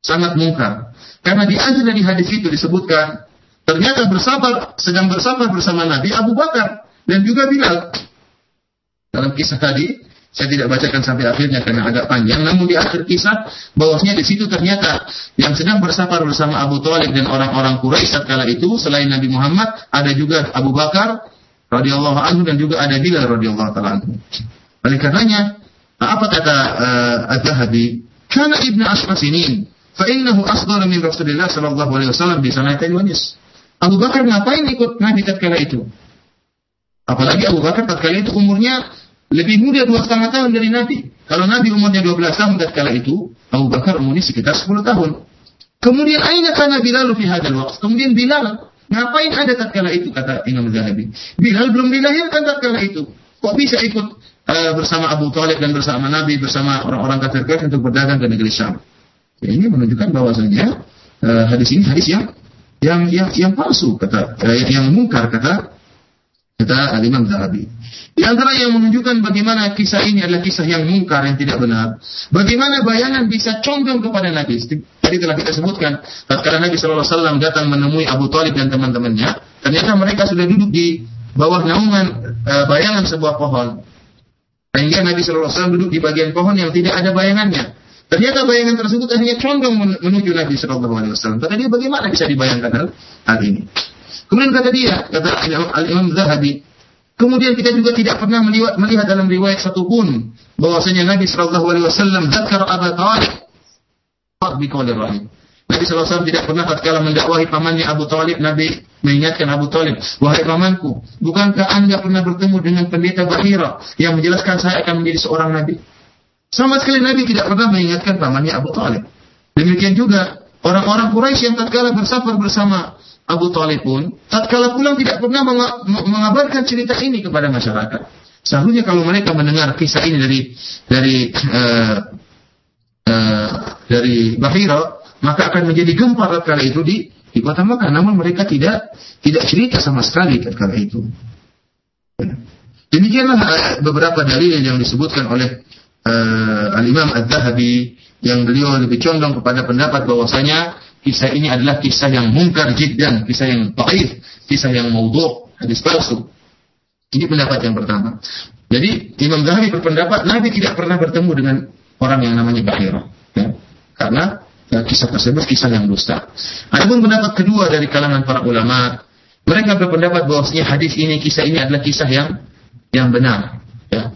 Sangat mungkar. Karena di akhir dari hadis itu disebutkan ternyata bersabar sedang bersabar bersama Nabi Abu Bakar dan juga Bilal. Dalam kisah tadi saya tidak bacakan sampai akhirnya karena agak panjang. Namun di akhir kisah bahwasanya di situ ternyata yang sedang bersafar bersama Abu Thalib dan orang-orang Quraisy kala itu selain Nabi Muhammad ada juga Abu Bakar radhiyallahu anhu dan juga ada Bilal radhiyallahu taala anhu. Oleh karenanya apa kata uh, Az-Zahabi? Kana ibnu Ashra sinin fa innahu asghara min Rasulillah sallallahu alaihi wasallam di sanatain wanis. Abu Bakar ngapain ikut Nabi tatkala itu? Apalagi Abu Bakar tatkala itu umurnya lebih muda dua setengah tahun dari Nabi. Kalau Nabi umurnya 12 tahun kala itu, Abu Bakar umurnya sekitar 10 tahun. Kemudian aina kana Bilal fi hadzal waqt? Kemudian Bilal ngapain ada tatkala itu kata Imam Zahabi. Bilal belum dilahirkan tatkala itu. Kok bisa ikut uh, bersama Abu Thalib dan bersama Nabi bersama orang-orang kafir Quraisy untuk berdagang ke negeri Syam? Ya, ini menunjukkan bahwasanya uh, hadis ini hadis yang yang yang, palsu kata uh, yang mungkar kata kata Al Imam Zahabi. Di antara yang menunjukkan bagaimana kisah ini adalah kisah yang mungkar, yang tidak benar. Bagaimana bayangan bisa condong kepada Nabi. Tadi telah kita sebutkan, tatkala Nabi SAW datang menemui Abu Talib dan teman-temannya, ternyata mereka sudah duduk di bawah naungan e, bayangan sebuah pohon. Sehingga Nabi SAW duduk di bagian pohon yang tidak ada bayangannya. Ternyata bayangan tersebut hanya condong menuju Nabi SAW. Kata dia, bagaimana bisa dibayangkan hal ini? Kemudian kata dia, kata Al-Imam Zahabi, Kemudian kita juga tidak pernah melihat, melihat dalam riwayat satu pun bahwasanya Nabi Shallallahu Alaihi Wasallam zakar Abu Talib bi rahim. Nabi SAW tidak pernah tatkala mendakwahi pamannya Abu Talib, Nabi mengingatkan Abu Talib, wahai pamanku, bukankah anda pernah bertemu dengan pendeta Bahira yang menjelaskan saya akan menjadi seorang Nabi? Sama sekali Nabi tidak pernah mengingatkan pamannya Abu Talib. Demikian juga orang-orang Quraisy yang tatkala bersafar bersama Abu Talib pun tatkala pulang tidak pernah mengabarkan cerita ini kepada masyarakat. Seharusnya kalau mereka mendengar kisah ini dari dari uh, uh, dari Bahira, maka akan menjadi gempar tatkala itu di di kota Mekah. Namun mereka tidak tidak cerita sama sekali tatkala itu. Demikianlah eh, beberapa dalil yang disebutkan oleh uh, Al Imam Az-Zahabi yang beliau lebih condong kepada pendapat bahwasanya kisah ini adalah kisah yang mungkar jiddan, kisah yang taif, kisah yang maudhu, hadis palsu. Ini pendapat yang pertama. Jadi Imam Zahabi berpendapat Nabi tidak pernah bertemu dengan orang yang namanya Bahira. Ya. Karena ya, kisah tersebut kisah yang dusta. Adapun pendapat kedua dari kalangan para ulama, mereka berpendapat bahwasanya hadis ini, kisah ini adalah kisah yang yang benar. Ya.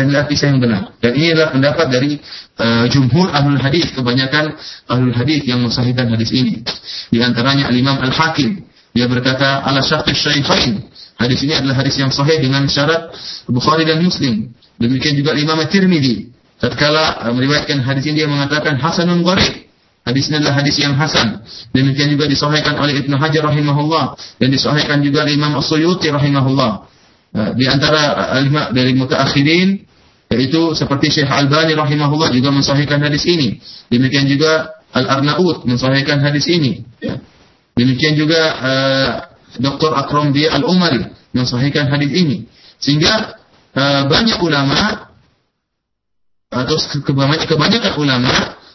Inilah kisah yang benar. Dan ini adalah pendapat dari uh, jumhur ahlul hadis, kebanyakan ahlul hadis yang mensahihkan hadis ini. Di antaranya Al-Imam Al-Hakim. Dia berkata, ala syarti syaifain. Hadis ini adalah hadis yang sahih dengan syarat Bukhari dan Muslim. Demikian juga Imam At-Tirmidzi. Tatkala uh, meriwayatkan hadis ini dia mengatakan hasanun gharib. Hadis ini adalah hadis yang hasan. Demikian juga disahihkan oleh Ibnu Hajar rahimahullah dan disahihkan juga oleh Imam As-Suyuti rahimahullah. Eh, di antara ulama dari mutaakhirin yaitu seperti Syekh Al-Bani rahimahullah juga mensahihkan hadis ini. Demikian juga Al-Arnaud mensahihkan hadis ini. Ya. Demikian juga uh, eh, Dr. Akram Al-Umari mensahihkan hadis ini. Sehingga uh, banyak ulama atau kebanyakan, kebanyakan ulama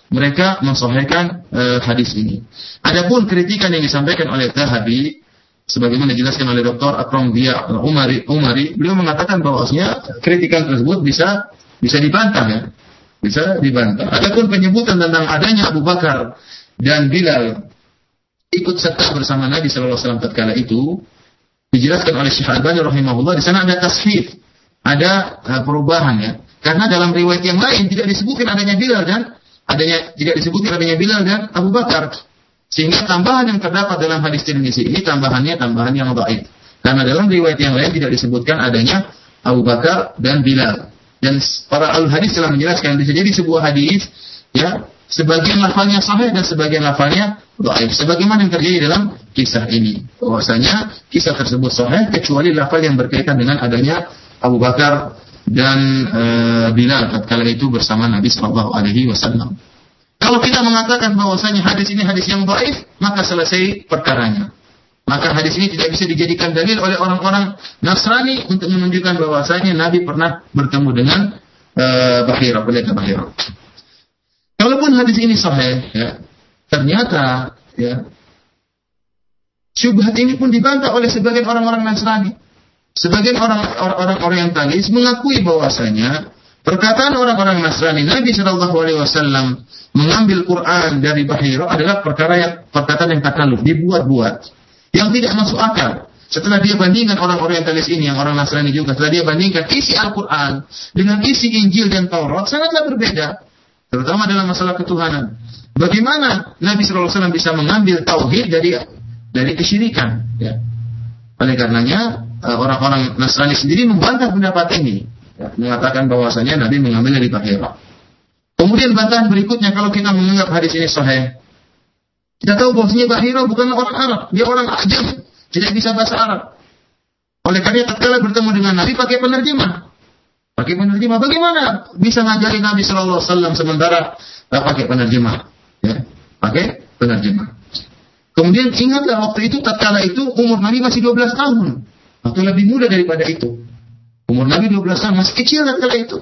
mereka mensahihkan uh, hadis ini. Adapun kritikan yang disampaikan oleh Zahabi sebagaimana dijelaskan oleh Dr. Akram Dia Umari, Umari, beliau mengatakan bahwasanya kritikan tersebut bisa bisa dibantah ya. Bisa dibantah. Adapun penyebutan tentang adanya Abu Bakar dan Bilal ikut serta bersama Nabi sallallahu alaihi wasallam tatkala itu dijelaskan oleh Syekh Al-Albani rahimahullah di sana ada tasfif. ada uh, perubahan ya. Karena dalam riwayat yang lain tidak disebutkan adanya Bilal dan adanya tidak disebutkan adanya Bilal dan Abu Bakar. Sehingga tambahan yang terdapat dalam hadis Tirmizi ini tambahannya tambahan yang baik. Karena dalam riwayat yang lain tidak disebutkan adanya Abu Bakar dan Bilal. Dan para al hadis telah menjelaskan bisa jadi sebuah hadis ya sebagian lafalnya sahih dan sebagian lafalnya dhaif. Sebagaimana yang terjadi dalam kisah ini. Bahwasanya kisah tersebut sahih kecuali lafal yang berkaitan dengan adanya Abu Bakar dan e, Bilal tatkala itu bersama Nabi Shallallahu alaihi wasallam. Kalau kita mengatakan bahwasanya hadis ini hadis yang baik, maka selesai perkaranya. Maka hadis ini tidak bisa dijadikan dalil oleh orang-orang Nasrani untuk menunjukkan bahwasanya Nabi pernah bertemu dengan uh, Bahira, pendeta Bahira. Kalaupun hadis ini sahih, ya, ternyata ya, syubhat ini pun dibantah oleh sebagian orang-orang Nasrani. Sebagian orang-orang Orientalis mengakui bahwasanya perkataan orang-orang Nasrani Nabi Shallallahu Alaihi Wasallam mengambil Quran dari Bahira adalah perkara yang perkataan yang takaluf, dibuat-buat, yang tidak masuk akal. Setelah dia bandingkan orang Orientalis ini, yang orang Nasrani juga, setelah dia bandingkan isi Al-Quran dengan isi Injil dan Taurat, sangatlah berbeda. Terutama dalam masalah ketuhanan. Bagaimana Nabi SAW bisa mengambil tauhid dari dari kesyirikan? Ya. Oleh karenanya, eh, orang-orang Nasrani sendiri membantah pendapat ini. Ya, mengatakan bahwasanya Nabi mengambil dari Bahira. Kemudian bantahan berikutnya kalau kita menganggap hadis ini sahih. Kita tahu bahwasanya Bahira bukanlah orang Arab, dia orang Ajam, tidak bisa bahasa Arab. Oleh karena tatkala bertemu dengan Nabi pakai penerjemah. Pakai penerjemah. Bagaimana bisa ngajari Nabi Shallallahu Alaihi Wasallam sementara tak pakai penerjemah? Ya, pakai penerjemah. Kemudian ingatlah waktu itu tatkala itu umur Nabi masih 12 tahun atau lebih muda daripada itu. Umur Nabi 12 tahun masih kecil tatkala itu.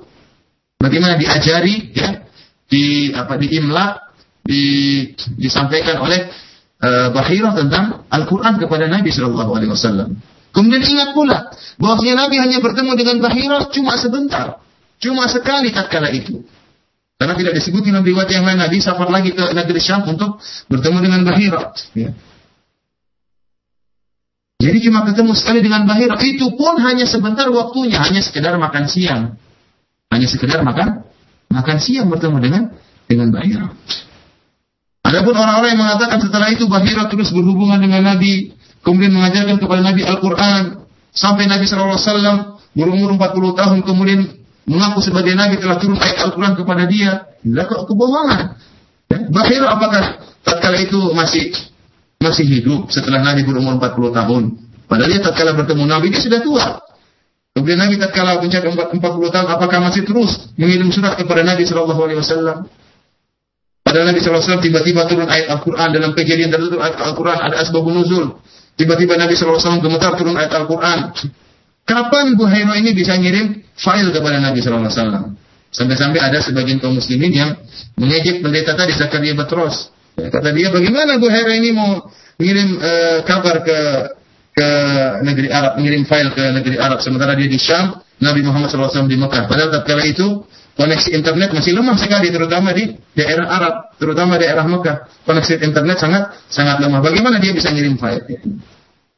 Bagaimana diajari ya di apa di imla di, disampaikan oleh uh, Bahira tentang Al-Qur'an kepada Nabi Shallallahu alaihi wasallam. Kemudian ingat pula bahwasanya Nabi hanya bertemu dengan Bahira cuma sebentar, cuma sekali tatkala itu. Karena tidak disebut dalam riwayat yang lain Nabi safar lagi ke negeri Syam untuk bertemu dengan Bahira. Ya. Jadi cuma ketemu sekali dengan Bahira. Itu pun hanya sebentar waktunya, hanya sekedar makan siang. Hanya sekedar makan makan siang bertemu dengan dengan Bahira. Adapun orang-orang yang mengatakan setelah itu Bahira terus berhubungan dengan Nabi, kemudian mengajarkan kepada Nabi Al-Quran, sampai Nabi SAW berumur 40 tahun kemudian mengaku sebagai Nabi telah turun ayat Al-Quran kepada dia. Inilah kebohongan. Ya, Bahira apakah tatkala itu masih masih hidup setelah Nabi berumur 40 tahun? Padahal dia tatkala bertemu Nabi dia sudah tua. Kemudian Nabi tatkala mencapai 40 tahun, apakah masih terus mengirim surat kepada Nabi Shallallahu Alaihi Wasallam? Padahal Nabi SAW tiba-tiba turun ayat Al-Quran dalam kejadian tertentu ayat Al-Quran ada asbabun nuzul. Tiba-tiba Nabi SAW gemetar turun ayat Al-Quran. Kapan Buhairo ini bisa ngirim file kepada Nabi SAW? Sampai-sampai ada sebagian kaum muslimin yang mengejek pendeta tadi Zakaria Batros. Ya, kata dia bagaimana Buhairo ini mau mengirim uh, kabar ke ke negeri Arab, mengirim file ke negeri Arab sementara dia di Syam, Nabi Muhammad SAW di Mekah. Padahal tatkala itu koneksi internet masih lemah sekali terutama di daerah Arab, terutama daerah Mekah. Koneksi internet sangat sangat lemah. Bagaimana dia bisa ngirim file?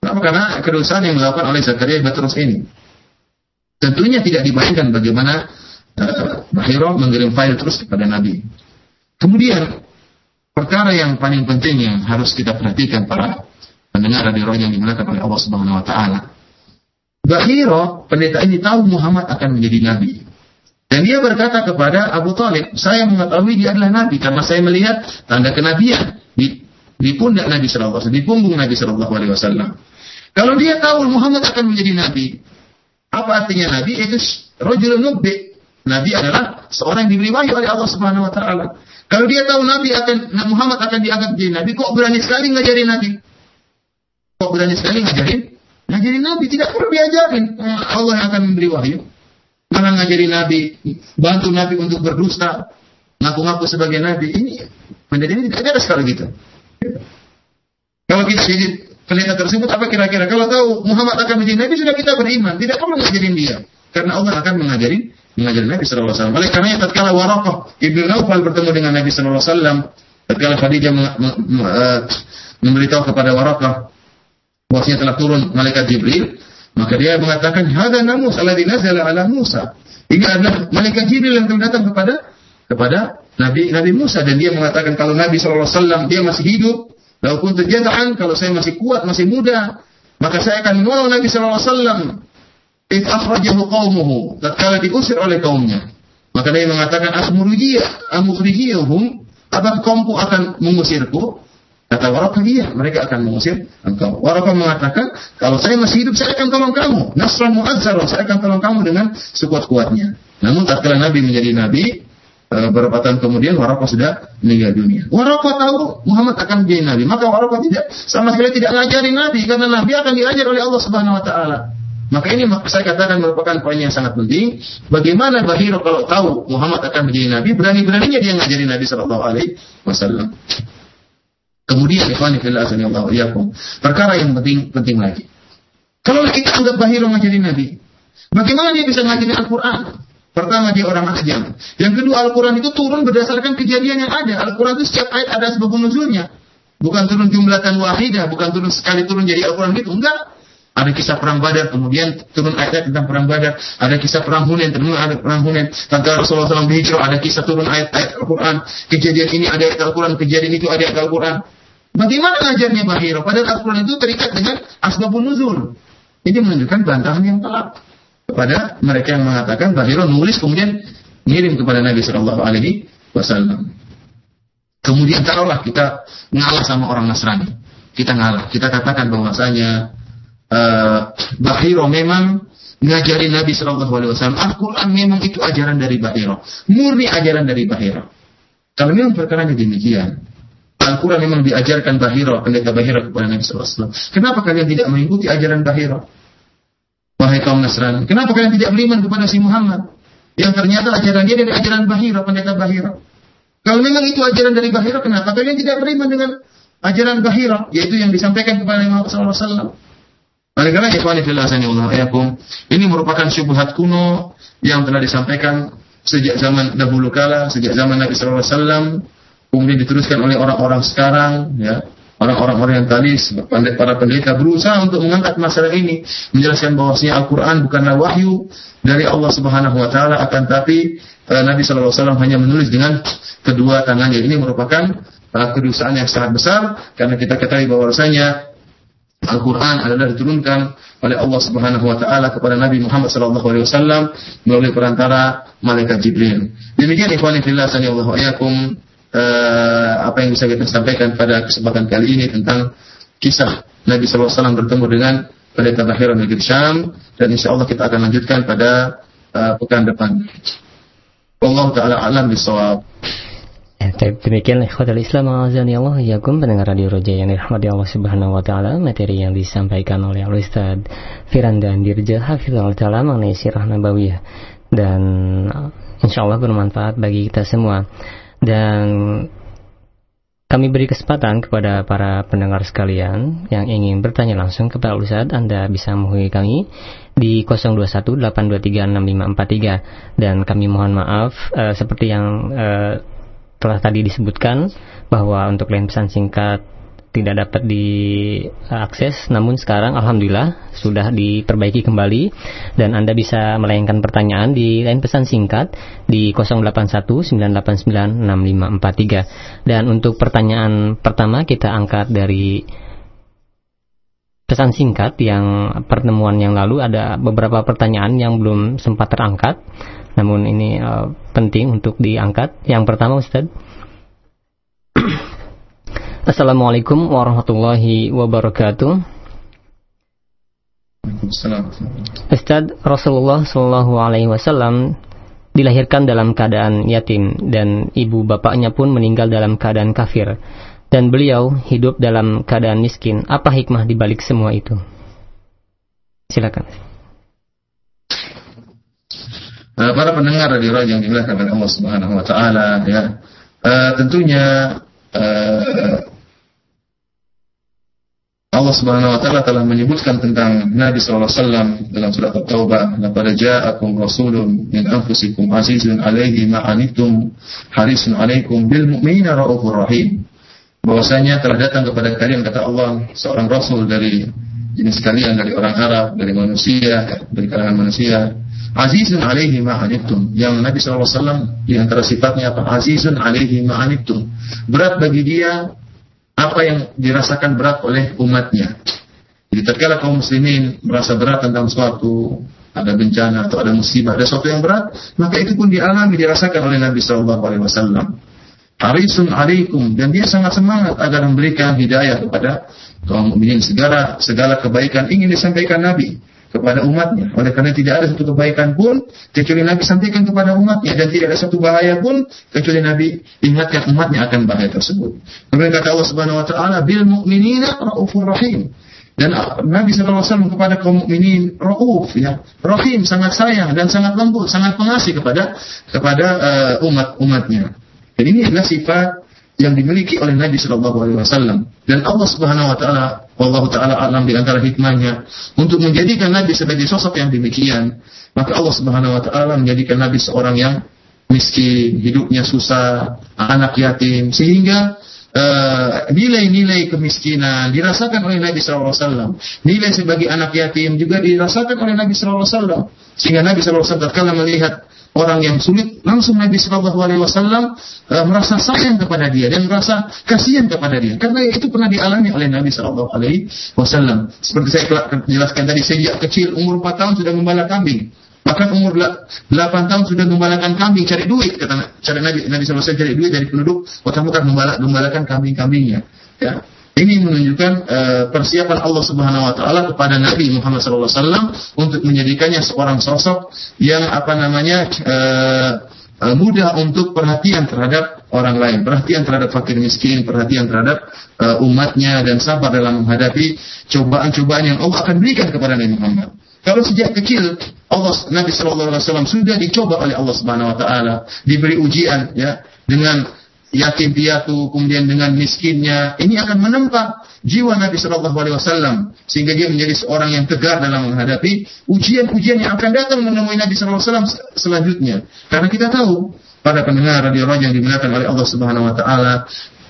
Kenapa? Karena kedosaan yang dilakukan oleh Zakaria Batrus ini. Tentunya tidak dibayangkan bagaimana uh, Bahiro mengirim file terus kepada Nabi. Kemudian perkara yang paling penting yang harus kita perhatikan para mendengar dari roh yang dimuliakan oleh Allah Subhanahu wa taala. Bahiro, pendeta ini tahu Muhammad akan menjadi nabi. Dan dia berkata kepada Abu Talib, saya mengetahui dia adalah nabi karena saya melihat tanda kenabian di, di pundak Nabi Shallallahu Alaihi di punggung Nabi Shallallahu Alaihi Wasallam. Kalau dia tahu Muhammad akan menjadi nabi, apa artinya nabi? Itu rojul nubbi. Nabi adalah seorang yang diberi wahyu oleh Allah Subhanahu Wa Taala. Kalau dia tahu Nabi akan Muhammad akan diangkat menjadi nabi, kok berani sekali ngajari Nabi? Kok berani sekali ngajarin? Ngajarin Nabi tidak perlu diajarin. Allah yang akan memberi wahyu. Mana ngajarin Nabi, bantu Nabi untuk berdusta, ngaku-ngaku sebagai Nabi. Ini pendidikan ini tidak ada sekali gitu. Kalau kita jadi pendeta tersebut, apa kira-kira? Kalau tahu Muhammad akan menjadi Nabi, sudah kita beriman. Tidak perlu ngajarin dia. Karena Allah akan mengajari mengajar Nabi Sallallahu Alaihi. Oleh karena tatkala Waraqah ibnu Naufal bertemu dengan Nabi Sallallahu Alaihi tatkala Khadijah uh, memberitahu kepada Waraqah bahwasanya telah turun malaikat Jibril, Maka dia mengatakan, "Hadza namus alladzi nazala ala Musa." Ini adalah malaikat Jibril yang telah datang kepada kepada Nabi Nabi Musa dan dia mengatakan kalau Nabi SAW dia masih hidup, walaupun terjadaan kalau saya masih kuat, masih muda, maka saya akan menolong Nabi SAW. If akhrajahu qaumuhu, tatkala diusir oleh kaumnya. Maka dia mengatakan asmurujiyah, apakah kaumku akan mengusirku? Kata Waraka, iya, mereka akan mengusir engkau. Waraka mengatakan, kalau saya masih hidup, saya akan tolong kamu. Nasran mu'azzar, saya akan tolong kamu dengan sekuat-kuatnya. Namun tatkala Nabi menjadi Nabi, eh, beberapa tahun kemudian Waraka sudah meninggal dunia. Waraka tahu Muhammad akan menjadi Nabi. Maka Waraka tidak, sama sekali tidak ngajari Nabi, karena Nabi akan diajar oleh Allah Subhanahu Wa Taala. Maka ini saya katakan merupakan poin yang sangat penting. Bagaimana Bahiro kalau tahu Muhammad akan menjadi Nabi, berani-beraninya dia ngajari Nabi Shallallahu Alaihi Wasallam. Kemudian ikhwan iyakum. Perkara yang penting penting lagi. Kalau kita anggap Bahiro ngajari Nabi, bagaimana dia bisa ngajari Al-Qur'an? Pertama dia orang ajam. Yang kedua Al-Quran itu turun berdasarkan kejadian yang ada. Al-Quran itu setiap ayat ada sebab nuzulnya. Bukan turun jumlahkan wahidah, bukan turun sekali turun jadi Al-Quran gitu. Enggak. Ada kisah perang Badar, kemudian turun ayat tentang perang Badar. Ada kisah perang Hunain, turun ada perang Hunain. Tentang Rasulullah SAW berhijrah, ada kisah turun ayat-ayat Al-Quran. Kejadian ini ada ayat Al-Quran, kejadian itu ada ayat Al-Quran. Bagaimana ngajarnya Bahiro? Padahal Al-Quran itu terikat dengan asbabun nuzul. Ini menunjukkan bantahan yang telak kepada mereka yang mengatakan Bahiro nulis kemudian ngirim kepada Nabi Shallallahu Alaihi Wasallam. Kemudian taruhlah kita ngalah sama orang Nasrani. Kita ngalah. Kita katakan bahwasanya uh, Bahiro memang ngajarin Nabi Shallallahu Alaihi Wasallam. Al-Quran memang itu ajaran dari Bahiro. Murni ajaran dari Bahiro. Kalau memang perkaranya demikian, Al-Quran memang diajarkan Bahiro, pendeta Bahiro kepada Nabi SAW. Kenapa kalian tidak mengikuti ajaran Bahiro? Wahai kaum Nasrani, kenapa kalian tidak beriman kepada si Muhammad? Yang ternyata ajaran dia dari ajaran Bahiro, pendeta Bahiro. Kalau memang itu ajaran dari Bahiro, kenapa kalian tidak beriman dengan ajaran Bahiro, yaitu yang disampaikan kepada Nabi SAW? Oleh karena Allah ini merupakan syubhat kuno yang telah disampaikan sejak zaman dahulu kala, sejak zaman Nabi SAW, kemudian diteruskan oleh orang-orang sekarang ya orang-orang orientalis para pendeta berusaha untuk mengangkat masalah ini menjelaskan bahwasanya Al-Qur'an bukanlah wahyu dari Allah Subhanahu wa taala akan tapi uh, Nabi alaihi wasallam hanya menulis dengan kedua tangannya. Ini merupakan uh, kedustaan yang sangat besar karena kita ketahui bahwasanya Al-Quran adalah diturunkan oleh Allah Subhanahu wa taala kepada Nabi Muhammad sallallahu alaihi wasallam melalui perantara malaikat Jibril. Demikian ikhwan fillah sallallahu alaihi uh, apa yang bisa kita sampaikan pada kesempatan kali ini tentang kisah Nabi SAW bertemu dengan pendeta Bahira negeri Syam dan insya Allah kita akan lanjutkan pada uh, pekan depan. Allah Ta'ala alam bisawab. Ya, demikian ikhwatul Islam azani Allah yakum pendengar radio Roja yang dirahmati Allah Subhanahu wa taala materi yang disampaikan oleh Al Ustaz Firanda Dirja Hafizul Taala mengenai sirah nabawiyah. Dan uh, insya Allah bermanfaat bagi kita semua. Dan kami beri kesempatan kepada para pendengar sekalian yang ingin bertanya langsung kepada Ustaz, Anda bisa menghubungi kami di 0218236543 dan kami mohon maaf uh, seperti yang uh, telah tadi disebutkan bahwa untuk line pesan singkat tidak dapat diakses. Namun sekarang alhamdulillah sudah diperbaiki kembali. Dan Anda bisa melayangkan pertanyaan di line pesan singkat di 0819896543 dan untuk pertanyaan pertama kita angkat dari pesan singkat yang pertemuan yang lalu. Ada beberapa pertanyaan yang belum sempat terangkat. Namun ini uh, penting untuk diangkat yang pertama Ustadz [CLEARS THROAT] Assalamualaikum warahmatullahi wabarakatuh. Ustaz Rasulullah Shallallahu Alaihi Wasallam dilahirkan dalam keadaan yatim dan ibu bapaknya pun meninggal dalam keadaan kafir dan beliau hidup dalam keadaan miskin. Apa hikmah di balik semua itu? Silakan. Uh, para pendengar radio yang dimuliakan oleh Allah Subhanahu Wa Taala, ya uh, tentunya uh, Allah Subhanahu wa taala telah menyebutkan tentang Nabi sallallahu alaihi wasallam dalam surat At-Taubah, "Laqad ja'akum rasulun min anfusikum azizun 'alaihi ma anittum harisun 'alaikum bil mu'minina raufur rahim." Bahwasanya telah datang kepada kalian kata Allah seorang rasul dari jenis sekalian dari orang Arab, dari manusia, dari kalangan manusia. Azizun alaihi ma'anittum. Yang Nabi SAW di antara sifatnya apa? Azizun alaihi ma'anittum. Berat bagi dia apa yang dirasakan berat oleh umatnya. Jadi tatkala kaum muslimin merasa berat tentang suatu ada bencana atau ada musibah, ada sesuatu yang berat, maka itu pun dialami dirasakan oleh Nabi Shallallahu Alaihi Wasallam. Arisun alaikum dan dia sangat semangat agar memberikan hidayah kepada kaum mukminin segala segala kebaikan ingin disampaikan Nabi kepada umatnya. Oleh karena tidak ada satu kebaikan pun kecuali Nabi sampaikan kepada umatnya dan tidak ada satu bahaya pun kecuali Nabi ingatkan umatnya akan bahaya tersebut. Kemudian kata Allah Subhanahu wa taala bil mu'minina raufur rahim. Dan Nabi SAW kepada kaum mukminin rauf ya, rahim sangat sayang dan sangat lembut, sangat pengasih kepada kepada uh, umat umatnya. Dan ini adalah sifat yang dimiliki oleh Nabi Shallallahu Alaihi Wasallam. Dan Allah Subhanahu Wa Taala Allah Taala alam di antara hikmahnya untuk menjadikan Nabi sebagai sosok yang demikian maka Allah Subhanahu Wa Taala menjadikan Nabi seorang yang miskin hidupnya susah anak yatim sehingga eh, nilai-nilai uh, kemiskinan dirasakan oleh Nabi Wasallam. Nilai sebagai anak yatim juga dirasakan oleh Nabi Wasallam. Sehingga Nabi Alaihi Wasallam melihat orang yang sulit langsung Nabi Shallallahu Alaihi Wasallam uh, merasa sayang kepada dia dan merasa kasihan kepada dia. Karena itu pernah dialami oleh Nabi Shallallahu Alaihi Wasallam. Seperti saya jelaskan tadi sejak kecil umur 4 tahun sudah gembala kambing. Bahkan umur 8 tahun sudah gembalakan kambing cari duit kata cara Nabi Nabi Wasallam cari duit dari penduduk kota Mekah gembalakan kambing-kambingnya. Ya ini menunjukkan uh, persiapan Allah Subhanahu wa taala kepada Nabi Muhammad SAW untuk menjadikannya seorang sosok yang apa namanya uh, mudah untuk perhatian terhadap orang lain, perhatian terhadap fakir miskin, perhatian terhadap uh, umatnya dan sabar dalam menghadapi cobaan-cobaan yang Allah akan berikan kepada Nabi Muhammad. Kalau sejak kecil Allah Nabi Shallallahu sudah dicoba oleh Allah Subhanahu Wa Taala, diberi ujian ya dengan yatim piatu, kemudian dengan miskinnya, ini akan menempa jiwa Nabi Shallallahu Alaihi Wasallam sehingga dia menjadi seorang yang tegar dalam menghadapi ujian-ujian yang akan datang menemui Nabi Shallallahu Alaihi Wasallam selanjutnya. Karena kita tahu pada pendengar radio yang dimuliakan oleh Allah Subhanahu Wa Taala,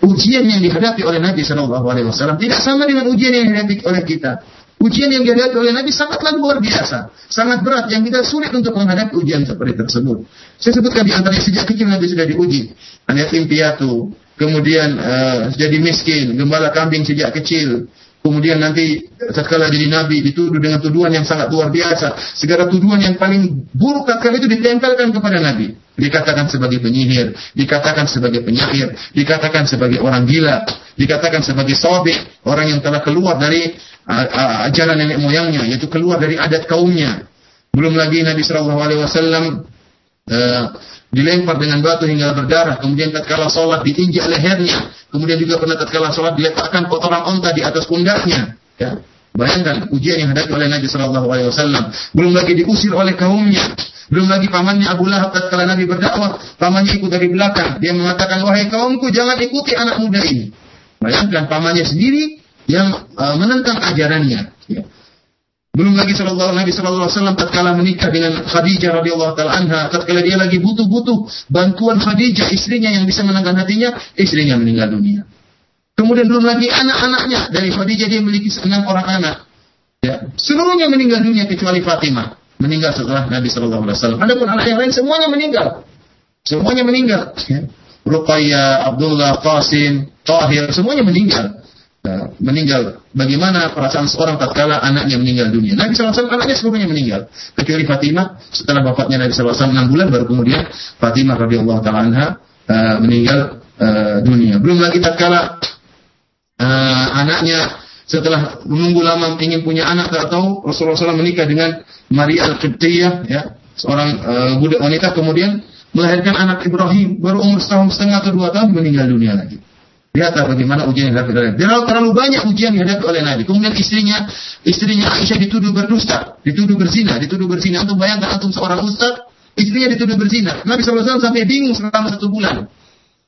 ujian yang dihadapi oleh Nabi Shallallahu Alaihi Wasallam tidak sama dengan ujian yang dihadapi oleh kita. Ujian yang dihadapi oleh Nabi sangatlah luar biasa, sangat berat yang kita sulit untuk menghadapi ujian seperti tersebut. Saya sebutkan di antara sejak kecil Nabi sudah diuji, yatim piatu, kemudian uh, jadi miskin, gembala kambing sejak kecil, kemudian nanti tatkala jadi nabi dituduh dengan tuduhan yang sangat luar biasa, segala tuduhan yang paling buruk tatkala itu ditempelkan kepada nabi. Dikatakan sebagai penyihir, dikatakan sebagai penyihir, dikatakan sebagai orang gila, dikatakan sebagai sobek, orang yang telah keluar dari ajaran nenek moyangnya, yaitu keluar dari adat kaumnya. Belum lagi Nabi Shallallahu Alaihi Wasallam uh, dilempar dengan batu hingga berdarah. Kemudian tatkala sholat diinjak lehernya. Kemudian juga pernah tatkala sholat diletakkan kotoran onta di atas pundaknya. Ya. Bayangkan ujian yang hadapi oleh Nabi Shallallahu Alaihi. Belum lagi diusir oleh kaumnya. Belum lagi pamannya Abu Lahab tatkala Nabi berdakwah, pamannya ikut dari belakang. Dia mengatakan, wahai kaumku jangan ikuti anak muda ini. Bayangkan pamannya sendiri yang uh, menentang ajarannya. Ya. Belum lagi sallallahu Nabi sallallahu alaihi wasallam tatkala menikah dengan Khadijah radhiyallahu taala anha, tatkala dia lagi butuh-butuh bantuan Khadijah istrinya yang bisa menangkan hatinya, istrinya meninggal dunia. Kemudian belum lagi anak-anaknya dari Khadijah dia memiliki enam orang anak. Ya, seluruhnya meninggal dunia kecuali Fatimah meninggal setelah Nabi sallallahu alaihi wasallam. Adapun anak yang lain semuanya meninggal. Semuanya meninggal. Ya. Ruqayyah, Abdullah, Qasim, Tahir, semuanya meninggal. Nah, meninggal. Bagaimana perasaan seorang tatkala anaknya meninggal dunia? Nabi SAW anaknya seluruhnya meninggal, kecuali Fatimah setelah wafatnya Nabi SAW enam bulan baru kemudian Fatimah radhiyallahu taala uh, meninggal uh, dunia. Belum lagi tatkala uh, anaknya setelah menunggu lama ingin punya anak tak tahu Rasulullah SAW menikah dengan Maria al-Qibtiyah ya seorang uh, budak wanita kemudian melahirkan anak Ibrahim baru umur setahun setengah atau dua tahun meninggal dunia lagi. Lihatlah bagaimana ujian yang dihadapi oleh Nabi. Terlalu, banyak ujian yang dihadapi oleh Nabi. Kemudian istrinya, istrinya Aisyah dituduh berdusta, dituduh berzina, dituduh berzina. Untuk bayangkan antum seorang ustaz, istrinya dituduh berzina. Nabi SAW sampai bingung selama satu bulan.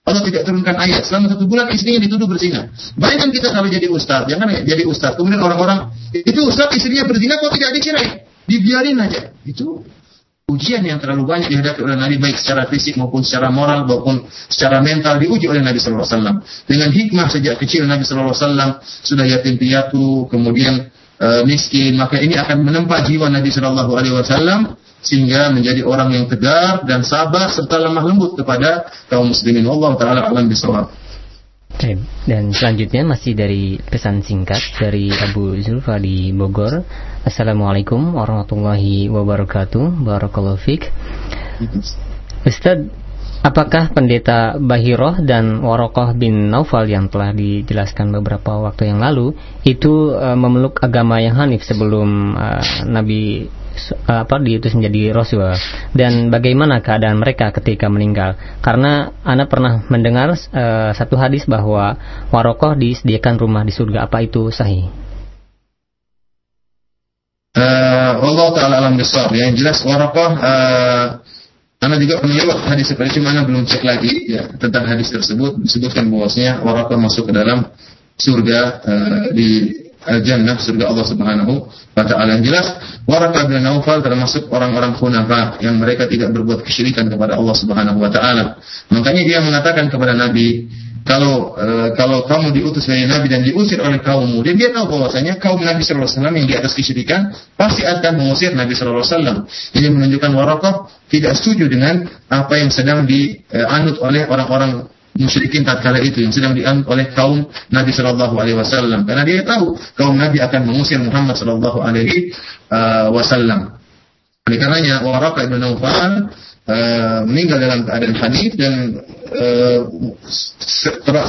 Allah tidak turunkan ayat. Selama satu bulan istrinya dituduh berzina. Bayangkan kita kalau jadi ustaz, jangan ya, jadi ustaz. Kemudian orang-orang, itu ustaz istrinya berzina kok tidak dicerai? Dibiarin aja. Itu ujian yang terlalu banyak dihadapi oleh Nabi baik secara fisik maupun secara moral maupun secara mental diuji oleh Nabi Sallallahu Alaihi Wasallam. Dengan hikmah sejak kecil Nabi Sallallahu Alaihi Wasallam sudah yatim piatu, kemudian uh, miskin, maka ini akan menempa jiwa Nabi Shallallahu Alaihi Wasallam sehingga menjadi orang yang tegar dan sabar serta lemah lembut kepada kaum muslimin. Allah taala alam bisawab. Dan selanjutnya masih dari pesan singkat dari Abu Zulfa di Bogor. Assalamualaikum warahmatullahi wabarakatuh. Barakallahu fiqh. Ustaz, apakah pendeta Bahiroh dan Warokoh bin Naufal yang telah dijelaskan beberapa waktu yang lalu itu uh, memeluk agama yang hanif sebelum uh, Nabi apa diutus menjadi rasul. Dan bagaimana keadaan mereka ketika meninggal? Karena anda pernah mendengar uh, satu hadis bahwa warokoh disediakan rumah di surga. Apa itu sahih? Uh, Allah taala alam besar. Yang jelas warokoh uh, anda juga pernah hadis seperti cuma belum cek lagi ya tentang hadis tersebut. Disebutkan bahwasanya warokoh masuk ke dalam surga uh, di jannah surga Allah Subhanahu wa taala. Yang jelas Waraqah bin Naufal termasuk orang-orang khunafa yang mereka tidak berbuat kesyirikan kepada Allah Subhanahu wa taala. Makanya dia mengatakan kepada Nabi, kalau e, kalau kamu diutus dari Nabi dan diusir oleh kaummu, dan dia tahu bahwasanya kaum Nabi sallallahu alaihi wasallam yang di atas kesyirikan pasti akan mengusir Nabi sallallahu alaihi wasallam. Ini menunjukkan Waraqah tidak setuju dengan apa yang sedang dianut oleh orang-orang musyrikin tatkala itu yang sedang dianggap oleh kaum Nabi Shallallahu Alaihi Wasallam karena dia tahu kaum Nabi akan mengusir Muhammad Shallallahu Alaihi uh, Wasallam. Oleh karenanya Waraka ibn Naufal uh, meninggal dalam keadaan hanif dan uh,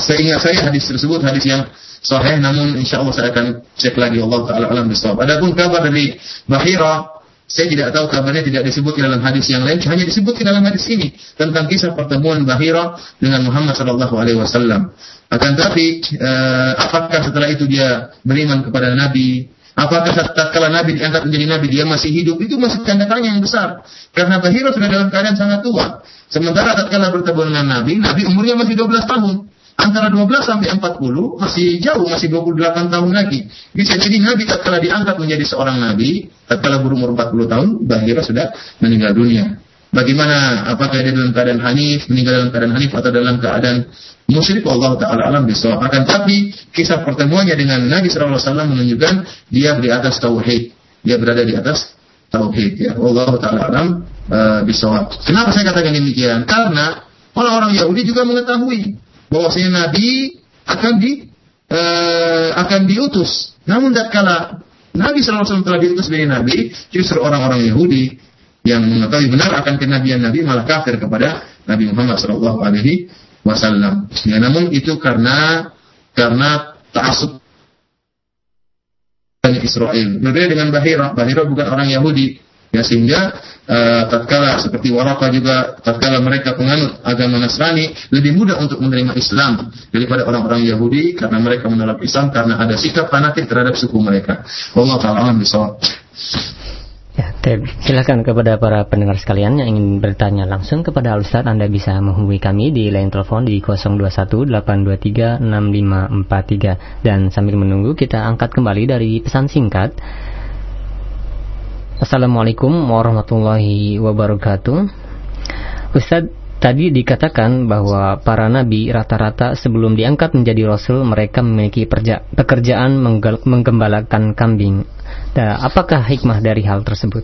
seingat saya hadis tersebut hadis yang sahih namun insya Allah saya akan cek lagi Allah Taala alam bisawab. Adapun kabar dari Bahira saya tidak tahu kabarnya tidak disebut di dalam hadis yang lain, hanya disebut di dalam hadis ini tentang kisah pertemuan Bahira dengan Muhammad Shallallahu Alaihi Wasallam. Akan tetapi, eh, apakah setelah itu dia beriman kepada Nabi? Apakah tatkala Nabi diangkat menjadi Nabi dia masih hidup? Itu masih tanda tanya yang besar. Karena Bahira sudah dalam keadaan sangat tua. Sementara tatkala bertemu dengan Nabi, Nabi umurnya masih 12 tahun antara 12 sampai 40 masih jauh, masih 28 tahun lagi. Bisa jadi Nabi tatkala diangkat menjadi seorang Nabi, tatkala berumur 40 tahun, Bahira sudah meninggal dunia. Bagaimana, apakah dia dalam keadaan hanif, meninggal dalam keadaan hanif atau dalam keadaan musyrik, Allah Ta'ala alam bisa. Akan tapi, kisah pertemuannya dengan Nabi SAW menunjukkan dia di atas tauhid. Dia berada di atas tauhid. Ya. Allah Ta'ala alam uh, bisa. Kenapa saya katakan demikian? Karena orang-orang Yahudi juga mengetahui bahwasanya Nabi akan di uh, akan diutus. Namun tatkala Nabi SAW telah diutus dari Nabi, justru orang-orang Yahudi yang mengetahui benar akan kenabian Nabi malah kafir kepada Nabi Muhammad SAW. Alaihi Wasallam. Ya, namun itu karena karena taasub Israel. Berbeda dengan Bahira. Bahira bukan orang Yahudi. Ya sehingga uh, tatkala seperti Waraka juga tatkala mereka penganut agama Nasrani lebih mudah untuk menerima Islam daripada orang-orang Yahudi karena mereka menolak Islam karena ada sikap fanatik terhadap suku mereka. Allah taala bisa. Ya, silakan kepada para pendengar sekalian yang ingin bertanya langsung kepada Ustaz Anda bisa menghubungi kami di line telepon di 0218236543 dan sambil menunggu kita angkat kembali dari pesan singkat Assalamualaikum warahmatullahi wabarakatuh. Ustadz, tadi dikatakan bahwa para nabi rata-rata sebelum diangkat menjadi rasul mereka memiliki pekerjaan menggembalakan kambing. Nah, apakah hikmah dari hal tersebut?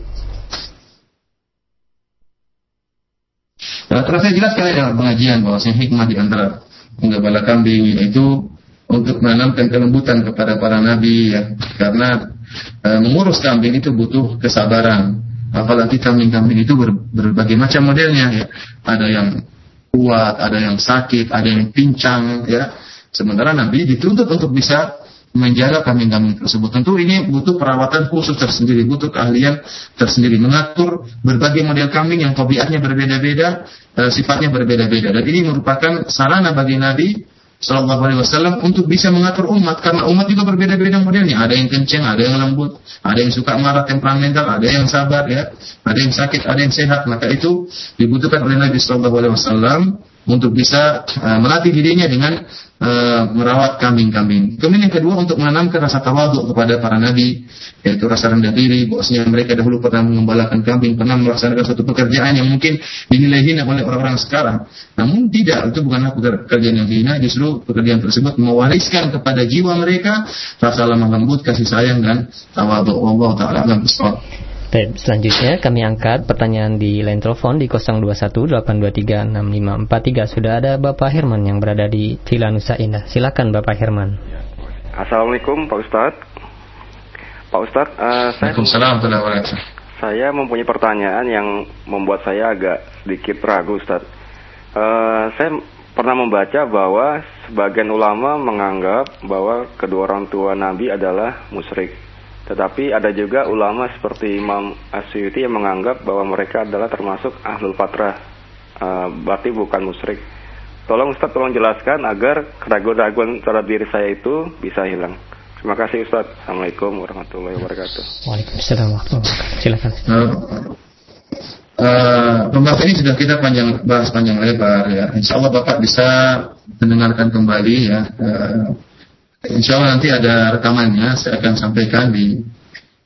Nah, terus saya jelaskan dalam pengajian bahwa hikmah di antara menggembala kambing itu untuk menanamkan kelembutan kepada para nabi ya karena e, mengurus kambing itu butuh kesabaran apalagi kambing-kambing itu ber, berbagai macam modelnya ya ada yang kuat ada yang sakit ada yang pincang ya sementara nabi dituntut untuk bisa menjaga kambing-kambing tersebut. Tentu ini butuh perawatan khusus tersendiri, butuh keahlian tersendiri mengatur berbagai model kambing yang tabiatnya berbeda-beda, e, sifatnya berbeda-beda. Dan ini merupakan sarana bagi Nabi Sallallahu Alaihi Wasallam untuk bisa mengatur umat karena umat juga berbeda-beda modelnya. Ada yang kenceng, ada yang lembut, ada yang suka marah temperamental, ada yang sabar ya, ada yang sakit, ada yang sehat. Maka itu dibutuhkan oleh Nabi Sallallahu Alaihi Wasallam untuk bisa uh, melatih dirinya dengan uh, merawat kambing-kambing. Kemudian yang kedua untuk menanamkan rasa tawaduk kepada para nabi, yaitu rasa rendah diri, bahwasanya mereka dahulu pernah mengembalakan kambing, pernah melaksanakan suatu pekerjaan yang mungkin dinilai hina oleh orang-orang sekarang. Namun tidak, itu bukanlah pekerjaan yang hina, justru pekerjaan tersebut mewariskan kepada jiwa mereka rasa lemah lembut, kasih sayang dan tawaduk. Allah taala alam Baik, selanjutnya kami angkat pertanyaan di line telepon di 0218236543. Sudah ada Bapak Herman yang berada di Villa Nusa Indah. Silakan Bapak Herman. Assalamualaikum Pak Ustadz. Pak Ustadz, uh, saya, saya mempunyai pertanyaan yang membuat saya agak sedikit ragu Ustadz. Uh, saya pernah membaca bahwa sebagian ulama menganggap bahwa kedua orang tua Nabi adalah musyrik. Tetapi ada juga ulama seperti Imam Asyuti yang menganggap bahwa mereka adalah termasuk ahlul fatrah, uh, berarti bukan musyrik. Tolong Ustaz tolong jelaskan agar keraguan-keraguan terhadap diri saya itu bisa hilang. Terima kasih Ustaz. Assalamualaikum warahmatullahi wabarakatuh. Waalaikumsalam warahmatullahi wabarakatuh. Silakan. Uh, uh, pembahasan ini sudah kita panjang bahas panjang lebar ya. Insya Allah Bapak bisa mendengarkan kembali ya. Uh, Insya Allah nanti ada rekamannya, saya akan sampaikan di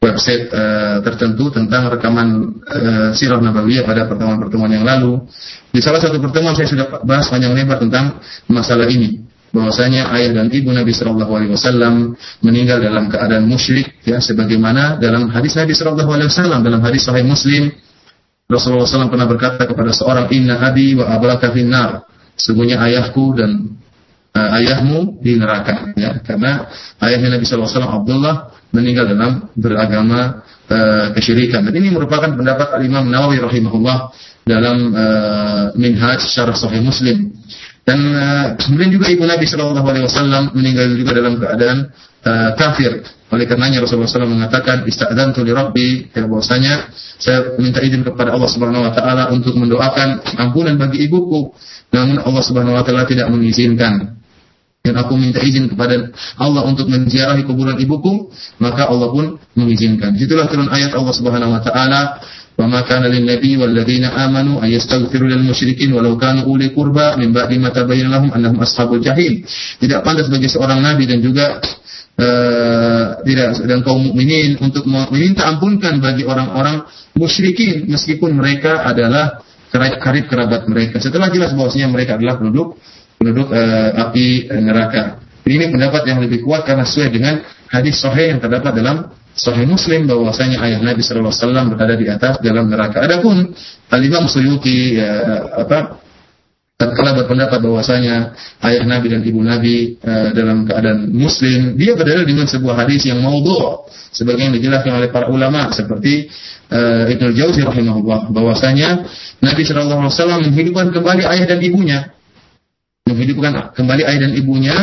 website uh, tertentu tentang rekaman uh, Sirah Nabawiyah pada pertemuan-pertemuan yang lalu. Di salah satu pertemuan saya sudah bahas panjang lebar tentang masalah ini. Bahwasanya ayah dan ibu Nabi Shallallahu Alaihi Wasallam meninggal dalam keadaan musyrik ya sebagaimana dalam hadis Nabi Shallallahu Alaihi Wasallam dalam hadis Sahih Muslim Rasulullah SAW pernah berkata kepada seorang Inna abi wa abaka finnar sungguhnya ayahku dan uh, ayahmu di neraka ya. Karena ayahnya Nabi SAW Abdullah meninggal dalam beragama uh, kesyirikan. Dan ini merupakan pendapat Imam Nawawi rahimahullah dalam uh, Minhaj Syarah Sahih Muslim. Dan uh, kemudian juga ibu Nabi Shallallahu Alaihi Wasallam meninggal juga dalam keadaan uh, kafir. Oleh karenanya Rasulullah SAW mengatakan istadzantu li Rabbi ya bahwasanya saya minta izin kepada Allah Subhanahu wa taala untuk mendoakan ampunan bagi ibuku. Namun Allah Subhanahu wa taala tidak mengizinkan dan aku minta izin kepada Allah untuk menziarahi kuburan ibuku, maka Allah pun mengizinkan. Itulah turun ayat Allah Subhanahu wa taala, "Wa ma kana lin nabi wal ladzina amanu ay yastaghfiru lil musyrikin walau kanu uli qurba min ba'di ma tabayyana lahum annahum ashabul jahim." Tidak pantas bagi seorang nabi dan juga uh, tidak dan kaum mukminin untuk meminta ampunkan bagi orang-orang musyrikin meskipun mereka adalah karib kerabat mereka. Setelah jelas bahwasanya mereka adalah penduduk penduduk uh, api uh, neraka. Ini pendapat yang lebih kuat karena sesuai dengan hadis sahih yang terdapat dalam Sahih Muslim bahwasanya ayah Nabi Wasallam berada di atas dalam neraka. Adapun Al Imam Suyuti ya, apa berpendapat bahwasanya ayah Nabi dan ibu Nabi uh, dalam keadaan Muslim, dia berdalil dengan sebuah hadis yang maudhu, sebagai yang dijelaskan oleh para ulama seperti uh, Ibnu Jauzi rahimahullah bahwasanya Nabi Wasallam menghidupkan kembali ayah dan ibunya menghidupkan kembali ayah dan ibunya,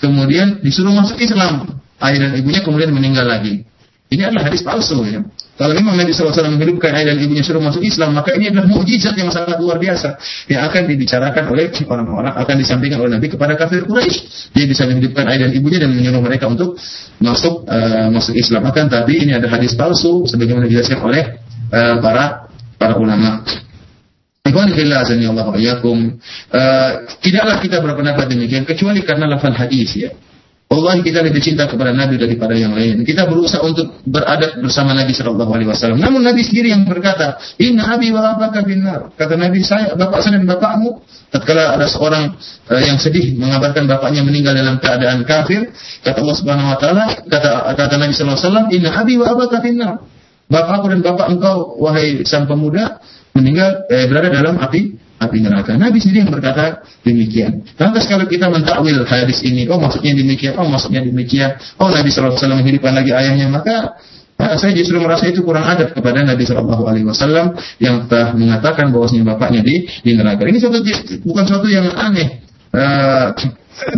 kemudian disuruh masuk Islam. Ayah dan ibunya kemudian meninggal lagi. Ini adalah hadis palsu ya. Kalau memang Nabi SAW menghidupkan ayah dan ibunya suruh masuk Islam, maka ini adalah mukjizat yang sangat luar biasa yang akan dibicarakan oleh orang-orang, akan disampaikan oleh Nabi kepada kafir Quraisy. Dia bisa menghidupkan ayah dan ibunya dan menyuruh mereka untuk masuk uh, masuk Islam. Akan tapi ini ada hadis palsu sebagaimana dijelaskan oleh uh, para para ulama. Ikhwan fillah Allah ayakum. Uh, tidaklah kita berpendapat demikian kecuali karena lafal hadis ya. Allah kita lebih cinta kepada Nabi daripada yang lain. Kita berusaha untuk beradab bersama Nabi Shallallahu Alaihi Wasallam. Namun Nabi sendiri yang berkata, Inna Abi wa abaka binar. Kata Nabi saya, bapak saya dan bapakmu. Tatkala ada seorang uh, yang sedih mengabarkan bapaknya meninggal dalam keadaan kafir, kata Allah Subhanahu Wa Taala, kata kata Nabi Shallallahu Alaihi Wasallam, Inna Abi wa abaka binar. Bapakku dan bapak engkau, wahai sang pemuda, meninggal eh, berada dalam api api neraka. Nabi sendiri yang berkata demikian. Lantas kalau kita mentakwil hadis ini, oh maksudnya demikian, oh maksudnya demikian, oh Nabi SAW menghidupkan lagi ayahnya, maka nah, saya justru merasa itu kurang adab kepada Nabi Wasallam yang telah mengatakan bahwasanya bapaknya di di neraka. Ini suatu bukan suatu yang aneh. Uh,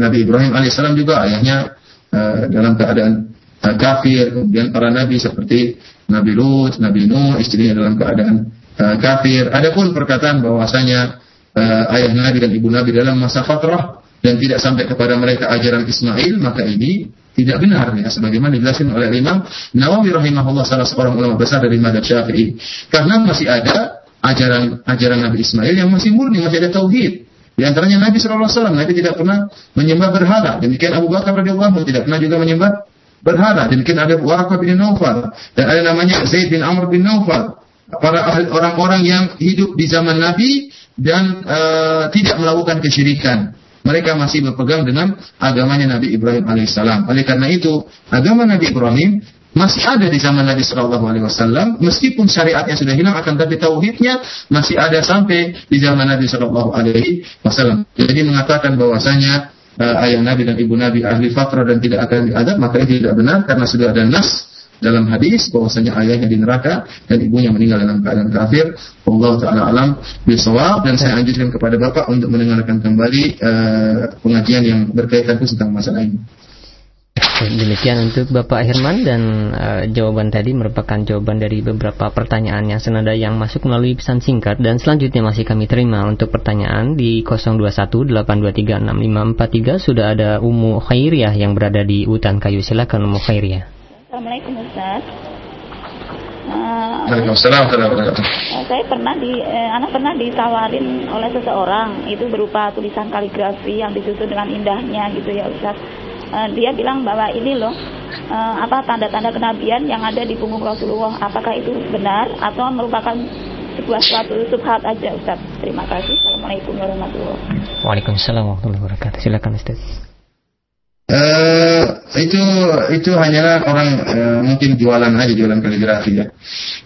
Nabi Ibrahim alaihissalam juga ayahnya uh, dalam keadaan uh, kafir, kemudian para nabi seperti Nabi Lut, Nabi Nuh, istrinya dalam keadaan uh, kafir. Adapun perkataan bahwasanya uh, ayah Nabi dan ibu Nabi dalam masa fatrah dan tidak sampai kepada mereka ajaran Ismail, maka ini tidak benar ya sebagaimana dijelaskan oleh Imam Nawawi rahimahullah salah seorang ulama besar dari madhab Syafi'i. Karena masih ada ajaran ajaran Nabi Ismail yang masih murni, masih ada tauhid. Di antaranya Nabi SAW, Nabi tidak pernah menyembah berhala. Demikian Abu Bakar radhiyallahu tidak pernah juga menyembah berhala. Demikian ada Warqah bin Naufal dan ada namanya Zaid bin Amr bin Naufal. Para orang-orang yang hidup di zaman Nabi dan uh, tidak melakukan kesyirikan. Mereka masih berpegang dengan agamanya Nabi Ibrahim alaihissalam. Oleh karena itu, agama Nabi Ibrahim masih ada di zaman Nabi Shallallahu Alaihi Wasallam, meskipun syariatnya sudah hilang, akan tapi tauhidnya masih ada sampai di zaman Nabi Shallallahu Alaihi Wasallam. Jadi mengatakan bahwasanya uh, ayah Nabi dan ibu Nabi ahli fatrah dan tidak akan diadab, maka itu tidak benar karena sudah ada nas dalam hadis bahwasanya ayahnya di neraka dan ibunya meninggal dalam keadaan kafir. Allah taala alam bisawab dan saya anjurkan kepada Bapak untuk mendengarkan kembali uh, pengajian yang berkaitan tentang masalah ini. Demikian untuk Bapak Herman dan uh, jawaban tadi merupakan jawaban dari beberapa pertanyaan yang senada yang masuk melalui pesan singkat dan selanjutnya masih kami terima untuk pertanyaan di 0218236543 sudah ada Umu Khairiyah yang berada di Hutan Kayu. Silakan Umu Khairiyah. Assalamualaikum Ustaz. Uh, Waalaikumsalam uh, Saya pernah di eh, anak pernah ditawarin oleh seseorang itu berupa tulisan kaligrafi yang disusun dengan indahnya gitu ya Ustaz uh, dia bilang bahwa ini loh uh, apa tanda-tanda kenabian yang ada di punggung Rasulullah. Apakah itu benar atau merupakan sebuah suatu subhat aja Ustaz? Terima kasih. Assalamualaikum warahmatullahi wabarakatuh. Waalaikumsalam warahmatullahi wabarakatuh. Silakan Ustaz. Uh, itu itu hanyalah orang uh, mungkin jualan aja jualan kaligrafi ya.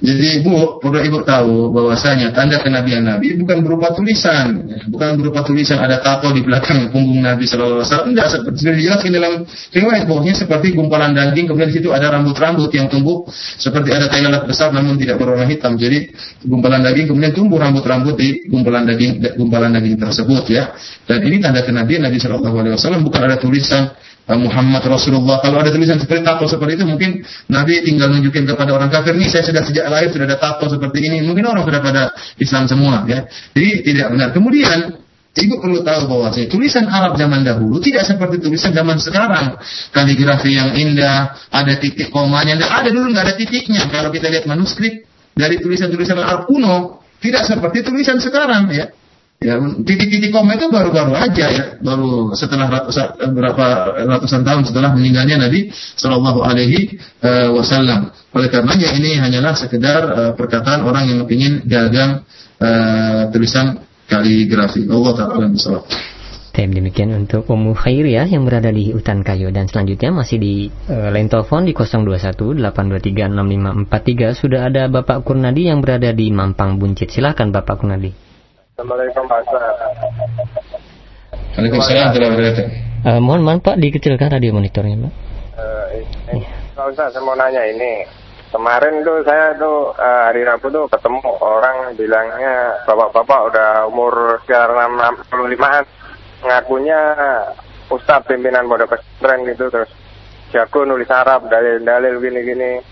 Jadi bu perlu ibu tahu bahwasanya tanda kenabian Nabi bukan berupa tulisan, bukan berupa tulisan ada tato di belakang punggung Nabi Shallallahu Alaihi Wasallam. Tidak seperti sudah dijelaskan dalam riwayat bahwasanya seperti gumpalan daging kemudian di situ ada rambut-rambut yang tumbuh seperti ada tai besar namun tidak berwarna hitam. Jadi gumpalan daging kemudian tumbuh rambut-rambut di gumpalan daging gumpalan daging tersebut ya. Dan ini tanda kenabian Nabi Shallallahu Alaihi Wasallam bukan ada tulisan Muhammad Rasulullah. Kalau ada tulisan seperti tato seperti itu, mungkin Nabi tinggal nunjukin kepada orang kafir, nih saya sudah sejak lahir sudah ada tato seperti ini. Mungkin orang sudah pada Islam semua, ya. Jadi tidak benar. Kemudian Ibu perlu tahu bahwa tulisan Arab zaman dahulu tidak seperti tulisan zaman sekarang. Kaligrafi yang indah, ada titik komanya, tidak ada dulu nggak ada titiknya. Kalau kita lihat manuskrip dari tulisan-tulisan Arab kuno, tidak seperti tulisan sekarang ya. Ya, titik-titik koma itu baru-baru aja ya, baru setelah ratusan, berapa ratusan tahun setelah meninggalnya Nabi Shallallahu Alaihi eh, Wasallam. Oleh karenanya ini hanyalah sekedar uh, perkataan orang yang ingin dagang uh, tulisan kaligrafi. Allah Taala Tem demikian untuk Ummu ya yang berada di hutan kayu dan selanjutnya masih di uh, line telepon di 0218236543 sudah ada Bapak Kurnadi yang berada di Mampang Buncit. Silahkan Bapak Kurnadi. Assalamualaikum Pak Ustaz. Waalaikumsalam warahmatullahi uh, Mohon maaf Pak dikecilkan radio monitornya Pak. Uh, ini, Pak Ustaz saya mau nanya ini. Kemarin tuh saya tuh uh, hari Rabu tuh ketemu orang bilangnya bapak-bapak udah umur sekitar 65-an ngakunya Ustadz pimpinan pondok pesantren gitu terus jago nulis Arab dalil-dalil gini-gini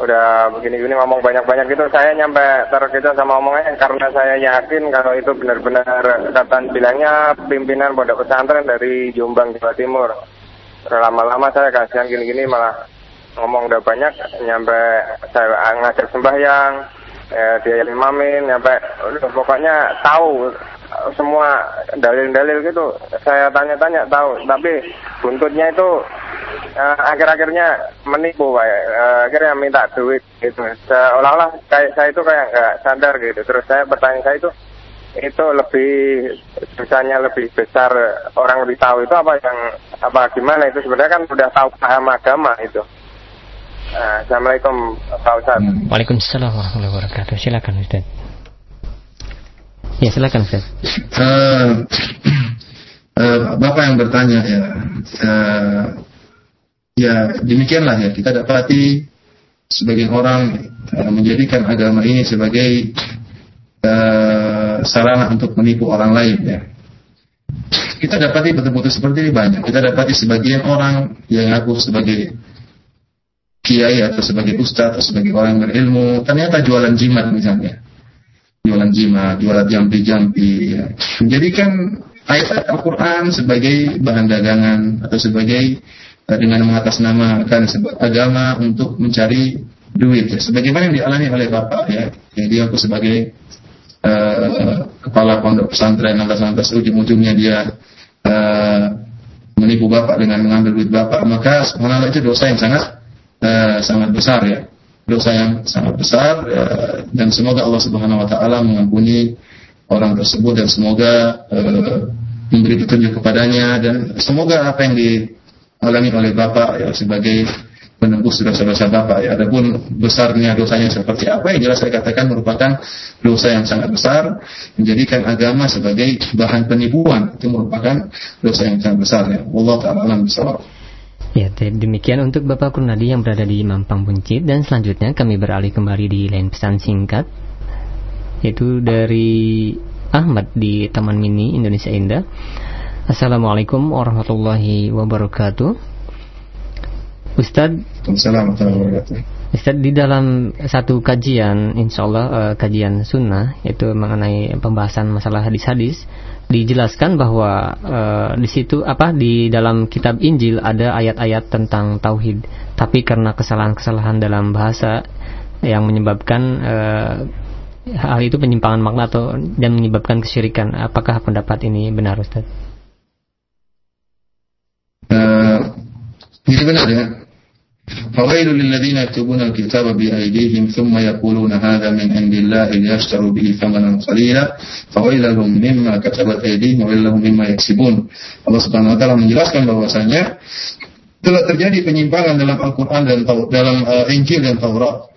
udah begini-gini ngomong banyak-banyak gitu. Saya nyampe terkejut sama omongannya karena saya yakin kalau itu benar-benar kata bilangnya pimpinan pondok pesantren dari Jombang Jawa Timur. Lama-lama saya kasihan gini-gini malah ngomong udah banyak nyampe saya ngajak sembahyang eh, dia imamin nyampe udah pokoknya tahu semua dalil-dalil gitu. Saya tanya-tanya tahu tapi buntutnya itu uh, akhir-akhirnya menipu pak. Uh, akhirnya minta duit gitu. Seolah-olah kayak saya itu kayak nggak sadar gitu. Terus saya bertanya saya itu itu lebih dosanya lebih besar orang lebih tahu itu apa yang apa gimana? Itu sebenarnya kan sudah tahu paham agama itu Assalamualaikum Pak Ustaz. Waalaikumsalam warahmatullahi wabarakatuh. Silakan Ustaz. Ya silakan Ustaz. Uh, uh, Bapak yang bertanya ya. Uh, Ya demikianlah ya. Kita dapati sebagian orang uh, menjadikan agama ini sebagai uh, sarana untuk menipu orang lain ya. Kita dapati betul-betul seperti ini banyak. Kita dapati sebagian orang yang aku sebagai kiai atau sebagai ustadz atau sebagai orang berilmu ternyata jualan jimat misalnya jualan jimat, jualan jampi-jampi ya. menjadikan ayat Al-Quran sebagai bahan dagangan atau sebagai dengan mengatasnamakan agama untuk mencari duit ya. sebagaimana yang dialami oleh bapak ya jadi aku sebagai uh, kepala pondok pesantren lantas-lantas ujung-ujungnya dia uh, menipu bapak dengan mengambil duit bapak maka subhanallah itu dosa yang sangat uh, sangat besar ya dosa yang sangat besar uh, dan semoga Allah Subhanahu wa taala mengampuni orang tersebut dan semoga uh, memberi petunjuk kepadanya dan semoga apa yang dialami oleh bapak ya sebagai menembus dosa-dosa Bapak. Ya, adapun besarnya dosanya seperti apa yang jelas saya katakan merupakan dosa yang sangat besar, menjadikan agama sebagai bahan penipuan itu merupakan dosa yang sangat besar ya. Allah taala alam Ya, demikian untuk Bapak Kurnadi yang berada di Mampang Buncit dan selanjutnya kami beralih kembali di lain pesan singkat yaitu dari Ahmad di Taman Mini Indonesia Indah. Assalamualaikum warahmatullahi wabarakatuh. Ustaz Ustaz di dalam satu kajian insya Allah uh, kajian sunnah itu mengenai pembahasan masalah hadis-hadis dijelaskan bahwa uh, di situ apa di dalam kitab Injil ada ayat-ayat tentang tauhid tapi karena kesalahan-kesalahan dalam bahasa yang menyebabkan uh, hal itu penyimpangan makna atau dan menyebabkan kesyirikan apakah pendapat ini benar Ustaz? Uh, ini benar ya فويل للذين يكتبون الكتاب بأيديهم ثم يقولون هذا من عند الله ليشتروا به ثمنا قليلا فويل لهم مما كتبت أيديهم وويل لهم مما يكسبون Allah Subhanahu wa taala menjelaskan bahwasanya telah terjadi penyimpangan dalam Al-Qur'an dan dalam uh, Injil dan Taurat.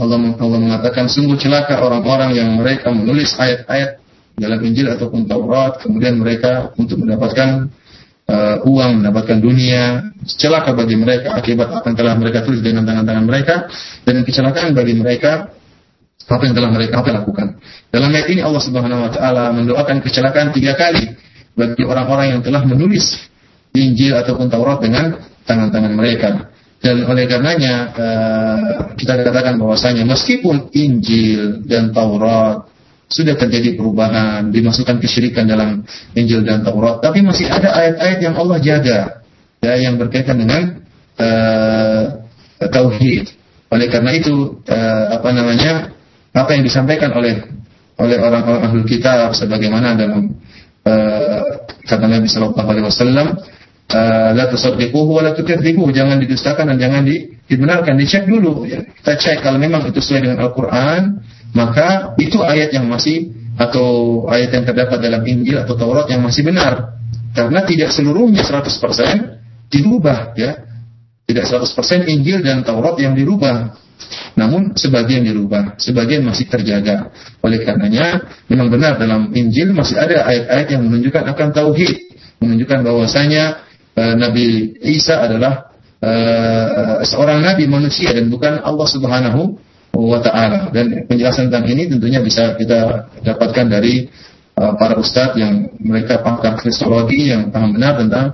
Allah, Allah mengatakan sungguh celaka orang-orang yang mereka menulis ayat-ayat dalam Injil ataupun Taurat kemudian mereka untuk mendapatkan uh, uang, mendapatkan dunia, celaka bagi mereka akibat apa yang telah mereka tulis dengan tangan-tangan mereka dan kecelakaan bagi mereka apa yang telah mereka apa lakukan. Dalam ayat ini Allah Subhanahu wa taala mendoakan kecelakaan tiga kali bagi orang-orang yang telah menulis Injil ataupun Taurat dengan tangan-tangan mereka. Dan oleh karenanya uh, kita katakan bahwasanya meskipun Injil dan Taurat sudah terjadi perubahan, dimasukkan kesyirikan dalam Injil dan Taurat, tapi masih ada ayat-ayat yang Allah jaga, ya, yang berkaitan dengan uh, tauhid. Oleh karena itu, uh, apa namanya, apa yang disampaikan oleh oleh orang-orang ahli kitab, sebagaimana dalam uh, kata Nabi Shallallahu Alaihi Wasallam, la tusaddiquhu wa jangan didustakan dan jangan dibenarkan dicek dulu ya. kita cek kalau memang itu sesuai dengan Al-Qur'an maka itu ayat yang masih atau ayat yang terdapat dalam Injil atau Taurat yang masih benar. Karena tidak seluruhnya 100% dirubah ya. Tidak 100% Injil dan Taurat yang dirubah. Namun sebagian dirubah sebagian masih terjaga. Oleh karenanya memang benar dalam Injil masih ada ayat-ayat yang menunjukkan akan tauhid. Menunjukkan bahwasanya uh, Nabi Isa adalah uh, seorang nabi manusia dan bukan Allah Subhanahu wa taala. Dan penjelasan tentang ini tentunya bisa kita dapatkan dari uh, para ustadz yang mereka pakar kristologi yang paham benar tentang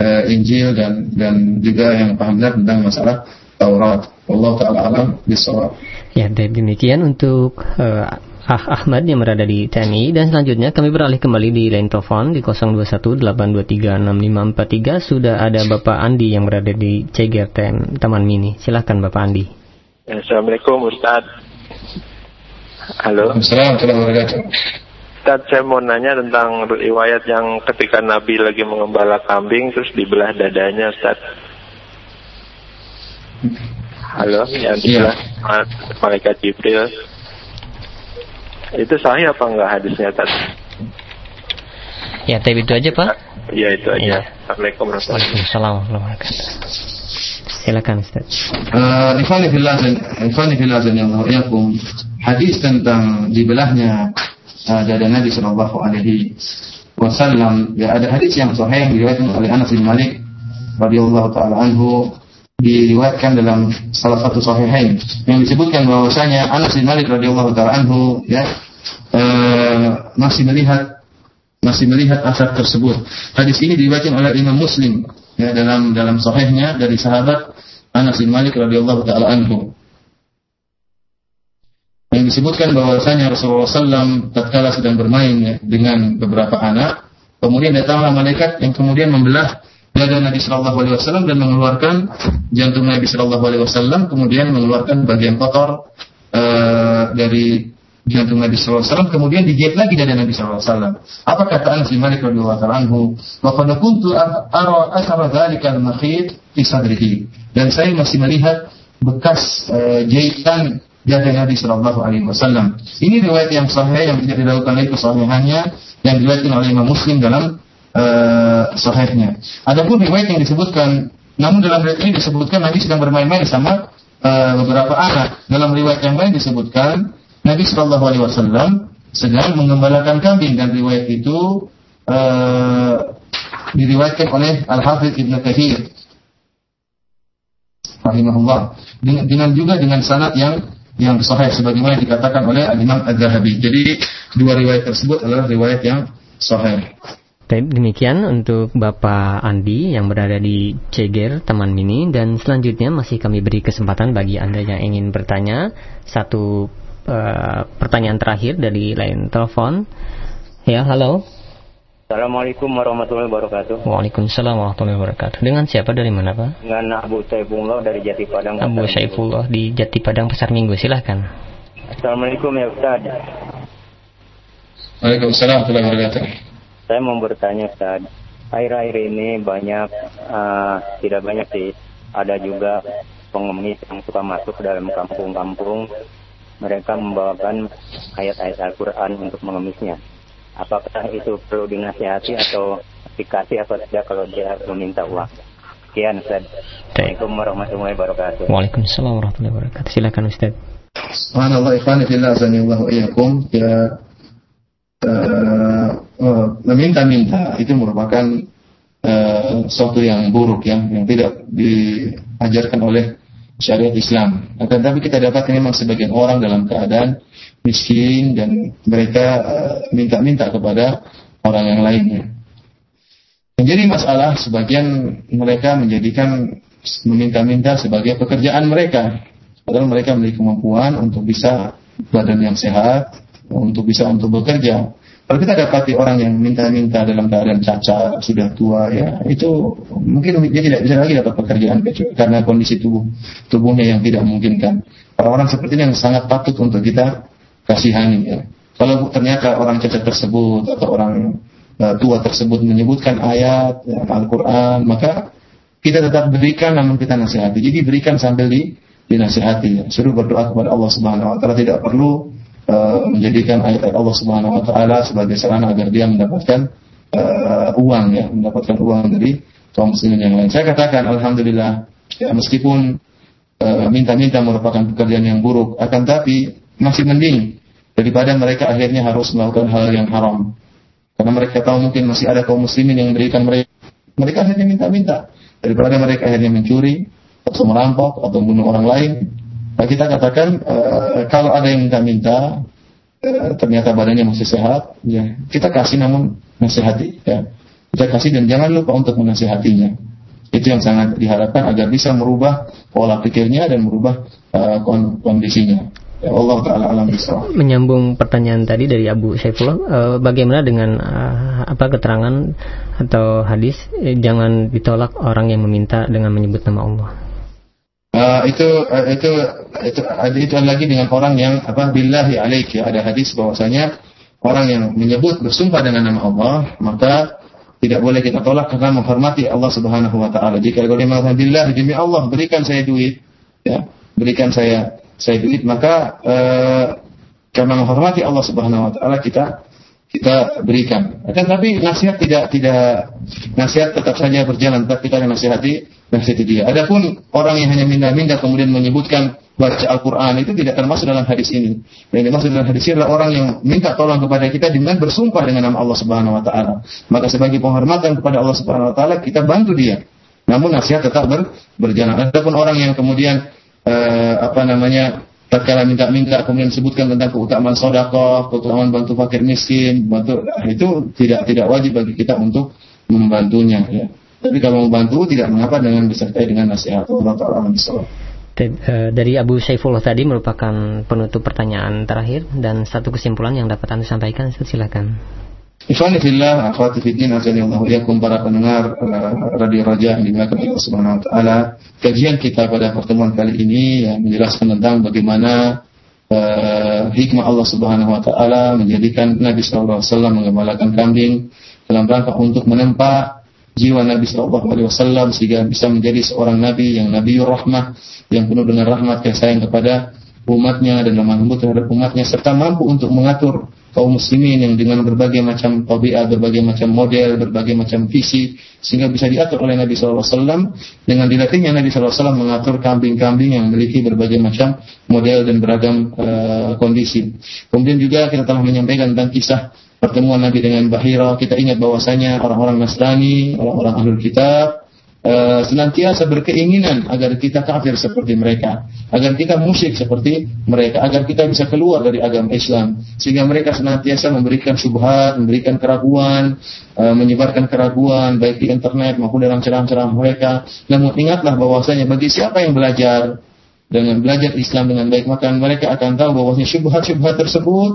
uh, Injil dan dan juga yang paham benar tentang masalah Taurat. Allah taala alam bisawab. Ya, demikian untuk uh, Ah Ahmad yang berada di TNI dan selanjutnya kami beralih kembali di line telepon di 0218236543 sudah ada Bapak Andi yang berada di Ceger Taman Mini. Silahkan Bapak Andi. Assalamualaikum Ustaz. Halo. Assalamualaikum Ustaz, saya mau nanya tentang riwayat yang ketika Nabi lagi mengembala kambing terus dibelah dadanya Ustaz. Halo, yang dibelah yeah. malaikat Jibril. Itu sahih apa enggak hadisnya tadi? Ya, tapi itu aja Pak. Ya, itu aja. Ya. Assalamualaikum warahmatullahi wabarakatuh. Silakan Ustaz. Uh, Ifani fillah Ifani fillah yakum hadis tentang dibelahnya uh, dada Nabi Shallallahu Alaihi Wasallam. Ya ada hadis yang sahih diriwayatkan oleh Anas bin Malik radhiyallahu taala anhu diriwayatkan dalam salah satu sahihain yang disebutkan bahwasanya Anas bin Malik radhiyallahu taala anhu ya uh, masih melihat masih melihat asar tersebut. Hadis ini diriwayatkan oleh Imam Muslim ya dalam dalam sahihnya dari sahabat Anas bin Malik radhiyallahu taala anhu. Yang disebutkan bahwasanya Rasulullah SAW tatkala sedang bermain ya, dengan beberapa anak, kemudian datanglah malaikat yang kemudian membelah dada Nabi Shallallahu Alaihi Wasallam dan mengeluarkan jantung Nabi Shallallahu Alaihi Wasallam, kemudian mengeluarkan bagian kotor uh, dari jantung Nabi SAW, kemudian dijahit lagi dari Nabi SAW. Apa kata Anas bin Malik radhiyallahu anhu? Wa qad kuntu ara athara dzalika al-makhit fi sadrihi. Dan saya masih melihat bekas uh, jahitan dari Nabi Shallallahu Alaihi Wasallam. Ini riwayat yang sahih yang tidak dilakukan lagi kesahihannya yang diriwayatkan oleh Imam Muslim dalam uh, sahihnya. Adapun riwayat yang disebutkan, namun dalam riwayat ini disebutkan Nabi sedang bermain-main sama uh, beberapa anak. Dalam riwayat yang lain disebutkan Nabi Shallallahu Alaihi Wasallam sedang mengembalakan kambing dan riwayat itu uh, diriwayatkan oleh Al Hafidh Ibnu Katsir rahimahullah dengan, dengan juga dengan sanad yang yang sahih sebagaimana dikatakan oleh Imam Az-Zahabi. Jadi dua riwayat tersebut adalah riwayat yang sahih. Demikian untuk Bapak Andi yang berada di Ceger, Taman Mini dan selanjutnya masih kami beri kesempatan bagi Anda yang ingin bertanya satu uh, pertanyaan terakhir dari lain telepon. Ya, halo. Assalamualaikum warahmatullahi wabarakatuh. Waalaikumsalam warahmatullahi wabarakatuh. Dengan siapa dari mana Pak? Dengan Abu Saifullah dari Jati Padang. Abu Saifullah di Jati Padang Pasar Minggu, silahkan. Assalamualaikum ya Ustaz. Waalaikumsalam warahmatullahi wabarakatuh. Saya mau bertanya Ustaz, air-air ini banyak, uh, tidak banyak sih, ada juga pengemis yang suka masuk ke dalam kampung-kampung, mereka membawakan ayat-ayat Al-Quran untuk mengemisnya. Apakah itu perlu dinasihati atau dikasih atau tidak kalau dia meminta uang? Sekian Ustaz. Assalamualaikum warahmatullahi wabarakatuh. Waalaikumsalam warahmatullahi wabarakatuh. Silakan Ustaz. Subhanallah ikhwan fillah azanillahu iyyakum. Ya uh, uh, meminta-minta itu merupakan uh, suatu yang buruk yang yang tidak diajarkan oleh syariat Islam. Akan tapi kita dapat memang sebagian orang dalam keadaan miskin dan mereka minta-minta uh, kepada orang yang lainnya. Menjadi masalah sebagian mereka menjadikan meminta-minta sebagai pekerjaan mereka. Padahal mereka memiliki kemampuan untuk bisa badan yang sehat, untuk bisa untuk bekerja. Kalau kita dapati orang yang minta-minta dalam keadaan cacat, sudah tua, ya itu mungkin dia tidak bisa lagi dapat pekerjaan karena kondisi tubuh tubuhnya yang tidak memungkinkan. Orang-orang seperti ini yang sangat patut untuk kita kasihani. Ya. Kalau ternyata orang cacat tersebut atau orang uh, tua tersebut menyebutkan ayat ya, Al-Quran, maka kita tetap berikan namun kita nasihati. Jadi berikan sambil di dinasihati. Ya. Suruh berdoa kepada Allah Subhanahu Wa Taala tidak perlu uh, menjadikan ayat Allah Subhanahu wa taala sebagai sarana agar dia mendapatkan uh, uang ya, mendapatkan uang dari kaum muslimin yang lain. Saya katakan alhamdulillah ya meskipun eh, minta-minta uh, merupakan pekerjaan yang buruk, akan tapi masih mending daripada mereka akhirnya harus melakukan hal yang haram. Karena mereka tahu mungkin masih ada kaum muslimin yang memberikan mereka mereka hanya minta-minta daripada mereka akhirnya mencuri atau merampok atau bunuh orang lain kita katakan uh, kalau ada yang minta-minta uh, ternyata badannya masih sehat, ya kita kasih namun nasihati, ya kita kasih dan jangan lupa untuk menasihatinya. Itu yang sangat diharapkan agar bisa merubah pola pikirnya dan merubah uh, kondisinya. Ya Allah taala alam bisa. Menyambung pertanyaan tadi dari Abu Saifullah, uh, bagaimana dengan uh, apa keterangan atau hadis eh, jangan ditolak orang yang meminta dengan menyebut nama Allah? Uh, itu uh, itu itu ada itu lagi dengan orang yang apa billahi alaik ya ada hadis bahwasanya orang yang menyebut bersumpah dengan nama Allah maka tidak boleh kita tolak karena menghormati Allah Subhanahu wa taala. Jika dia mengatakan demi Allah berikan saya duit ya, berikan saya saya duit maka uh, karena menghormati Allah Subhanahu wa taala kita kita berikan. Tapi nasihat tidak tidak nasihat tetap saja berjalan, tapi kita nasihati nasihati dia. Adapun orang yang hanya minta-minta kemudian menyebutkan baca Al-Quran itu tidak termasuk dalam hadis ini. Yang dimaksud dalam hadis ini adalah orang yang minta tolong kepada kita dengan bersumpah dengan nama Allah Subhanahu Wa Taala. Maka sebagai penghormatan kepada Allah Subhanahu Wa Taala kita bantu dia. Namun nasihat tetap ber, berjalan. Adapun orang yang kemudian uh, apa namanya tatkala minta-minta kemudian sebutkan tentang keutamaan sodakoh, keutamaan bantu fakir miskin, bantu itu tidak tidak wajib bagi kita untuk membantunya. Ya. Tapi kalau membantu tidak mengapa dengan disertai dengan nasihat Allah Taala eh, dari Abu Saifullah tadi merupakan penutup pertanyaan terakhir dan satu kesimpulan yang dapat anda sampaikan silakan. Ikhwani fillah, akhwati fiddin, azani Allah yakum para pendengar Radio Raja yang dimuliakan Allah Subhanahu wa taala. Kajian kita pada pertemuan kali ini yang menjelaskan tentang bagaimana uh, hikmah Allah Subhanahu wa taala menjadikan Nabi sallallahu alaihi wasallam mengembalakan kambing dalam rangka untuk menempa jiwa Nabi sallallahu alaihi wasallam sehingga bisa menjadi seorang nabi yang nabiur rahmah yang penuh dengan rahmat kasih sayang kepada umatnya dan lemah lembut terhadap umatnya serta mampu untuk mengatur kaum muslimin yang dengan berbagai macam tabiat, berbagai macam model, berbagai macam visi sehingga bisa diatur oleh Nabi SAW dengan dilatihnya Nabi SAW mengatur kambing-kambing yang memiliki berbagai macam model dan beragam uh, kondisi. Kemudian juga kita telah menyampaikan tentang kisah pertemuan Nabi dengan Bahira. Kita ingat bahwasanya orang-orang Nasrani, orang-orang Ahlul Kitab uh, senantiasa berkeinginan agar kita kafir seperti mereka, agar kita musyrik seperti mereka, agar kita bisa keluar dari agama Islam, sehingga mereka senantiasa memberikan subhat, memberikan keraguan, uh, menyebarkan keraguan baik di internet maupun dalam ceramah-ceramah mereka. Namun ingatlah bahwasanya bagi siapa yang belajar dengan belajar Islam dengan baik maka mereka akan tahu bahwasanya syubhat-syubhat tersebut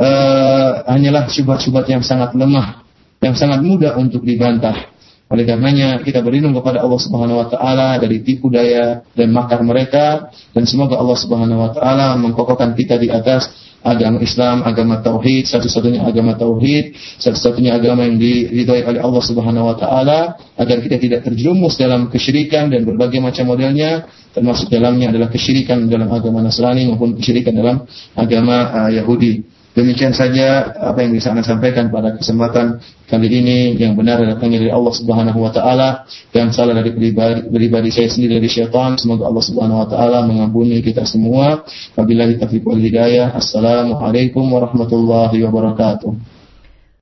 uh, hanyalah syubhat-syubhat yang sangat lemah, yang sangat mudah untuk dibantah oleh karenanya kita berlindung kepada Allah Subhanahu wa taala dari tipu daya dan makar mereka dan semoga Allah Subhanahu wa taala mengkokohkan kita di atas agama Islam, agama tauhid, satu-satunya agama tauhid, satu-satunya agama yang diridhoi oleh Allah Subhanahu wa taala agar kita tidak terjerumus dalam kesyirikan dan berbagai macam modelnya termasuk dalamnya adalah kesyirikan dalam agama Nasrani maupun kesyirikan dalam agama uh, Yahudi. Demikian saja apa yang bisa Anda sampaikan pada kesempatan kali ini yang benar datangnya dari Allah Subhanahu wa taala yang salah dari pribadi, pribadi saya sendiri dari syaitan. Semoga Allah Subhanahu wa taala mengampuni kita semua. Wabillahi taufiq wal hidayah. Assalamualaikum warahmatullahi wabarakatuh.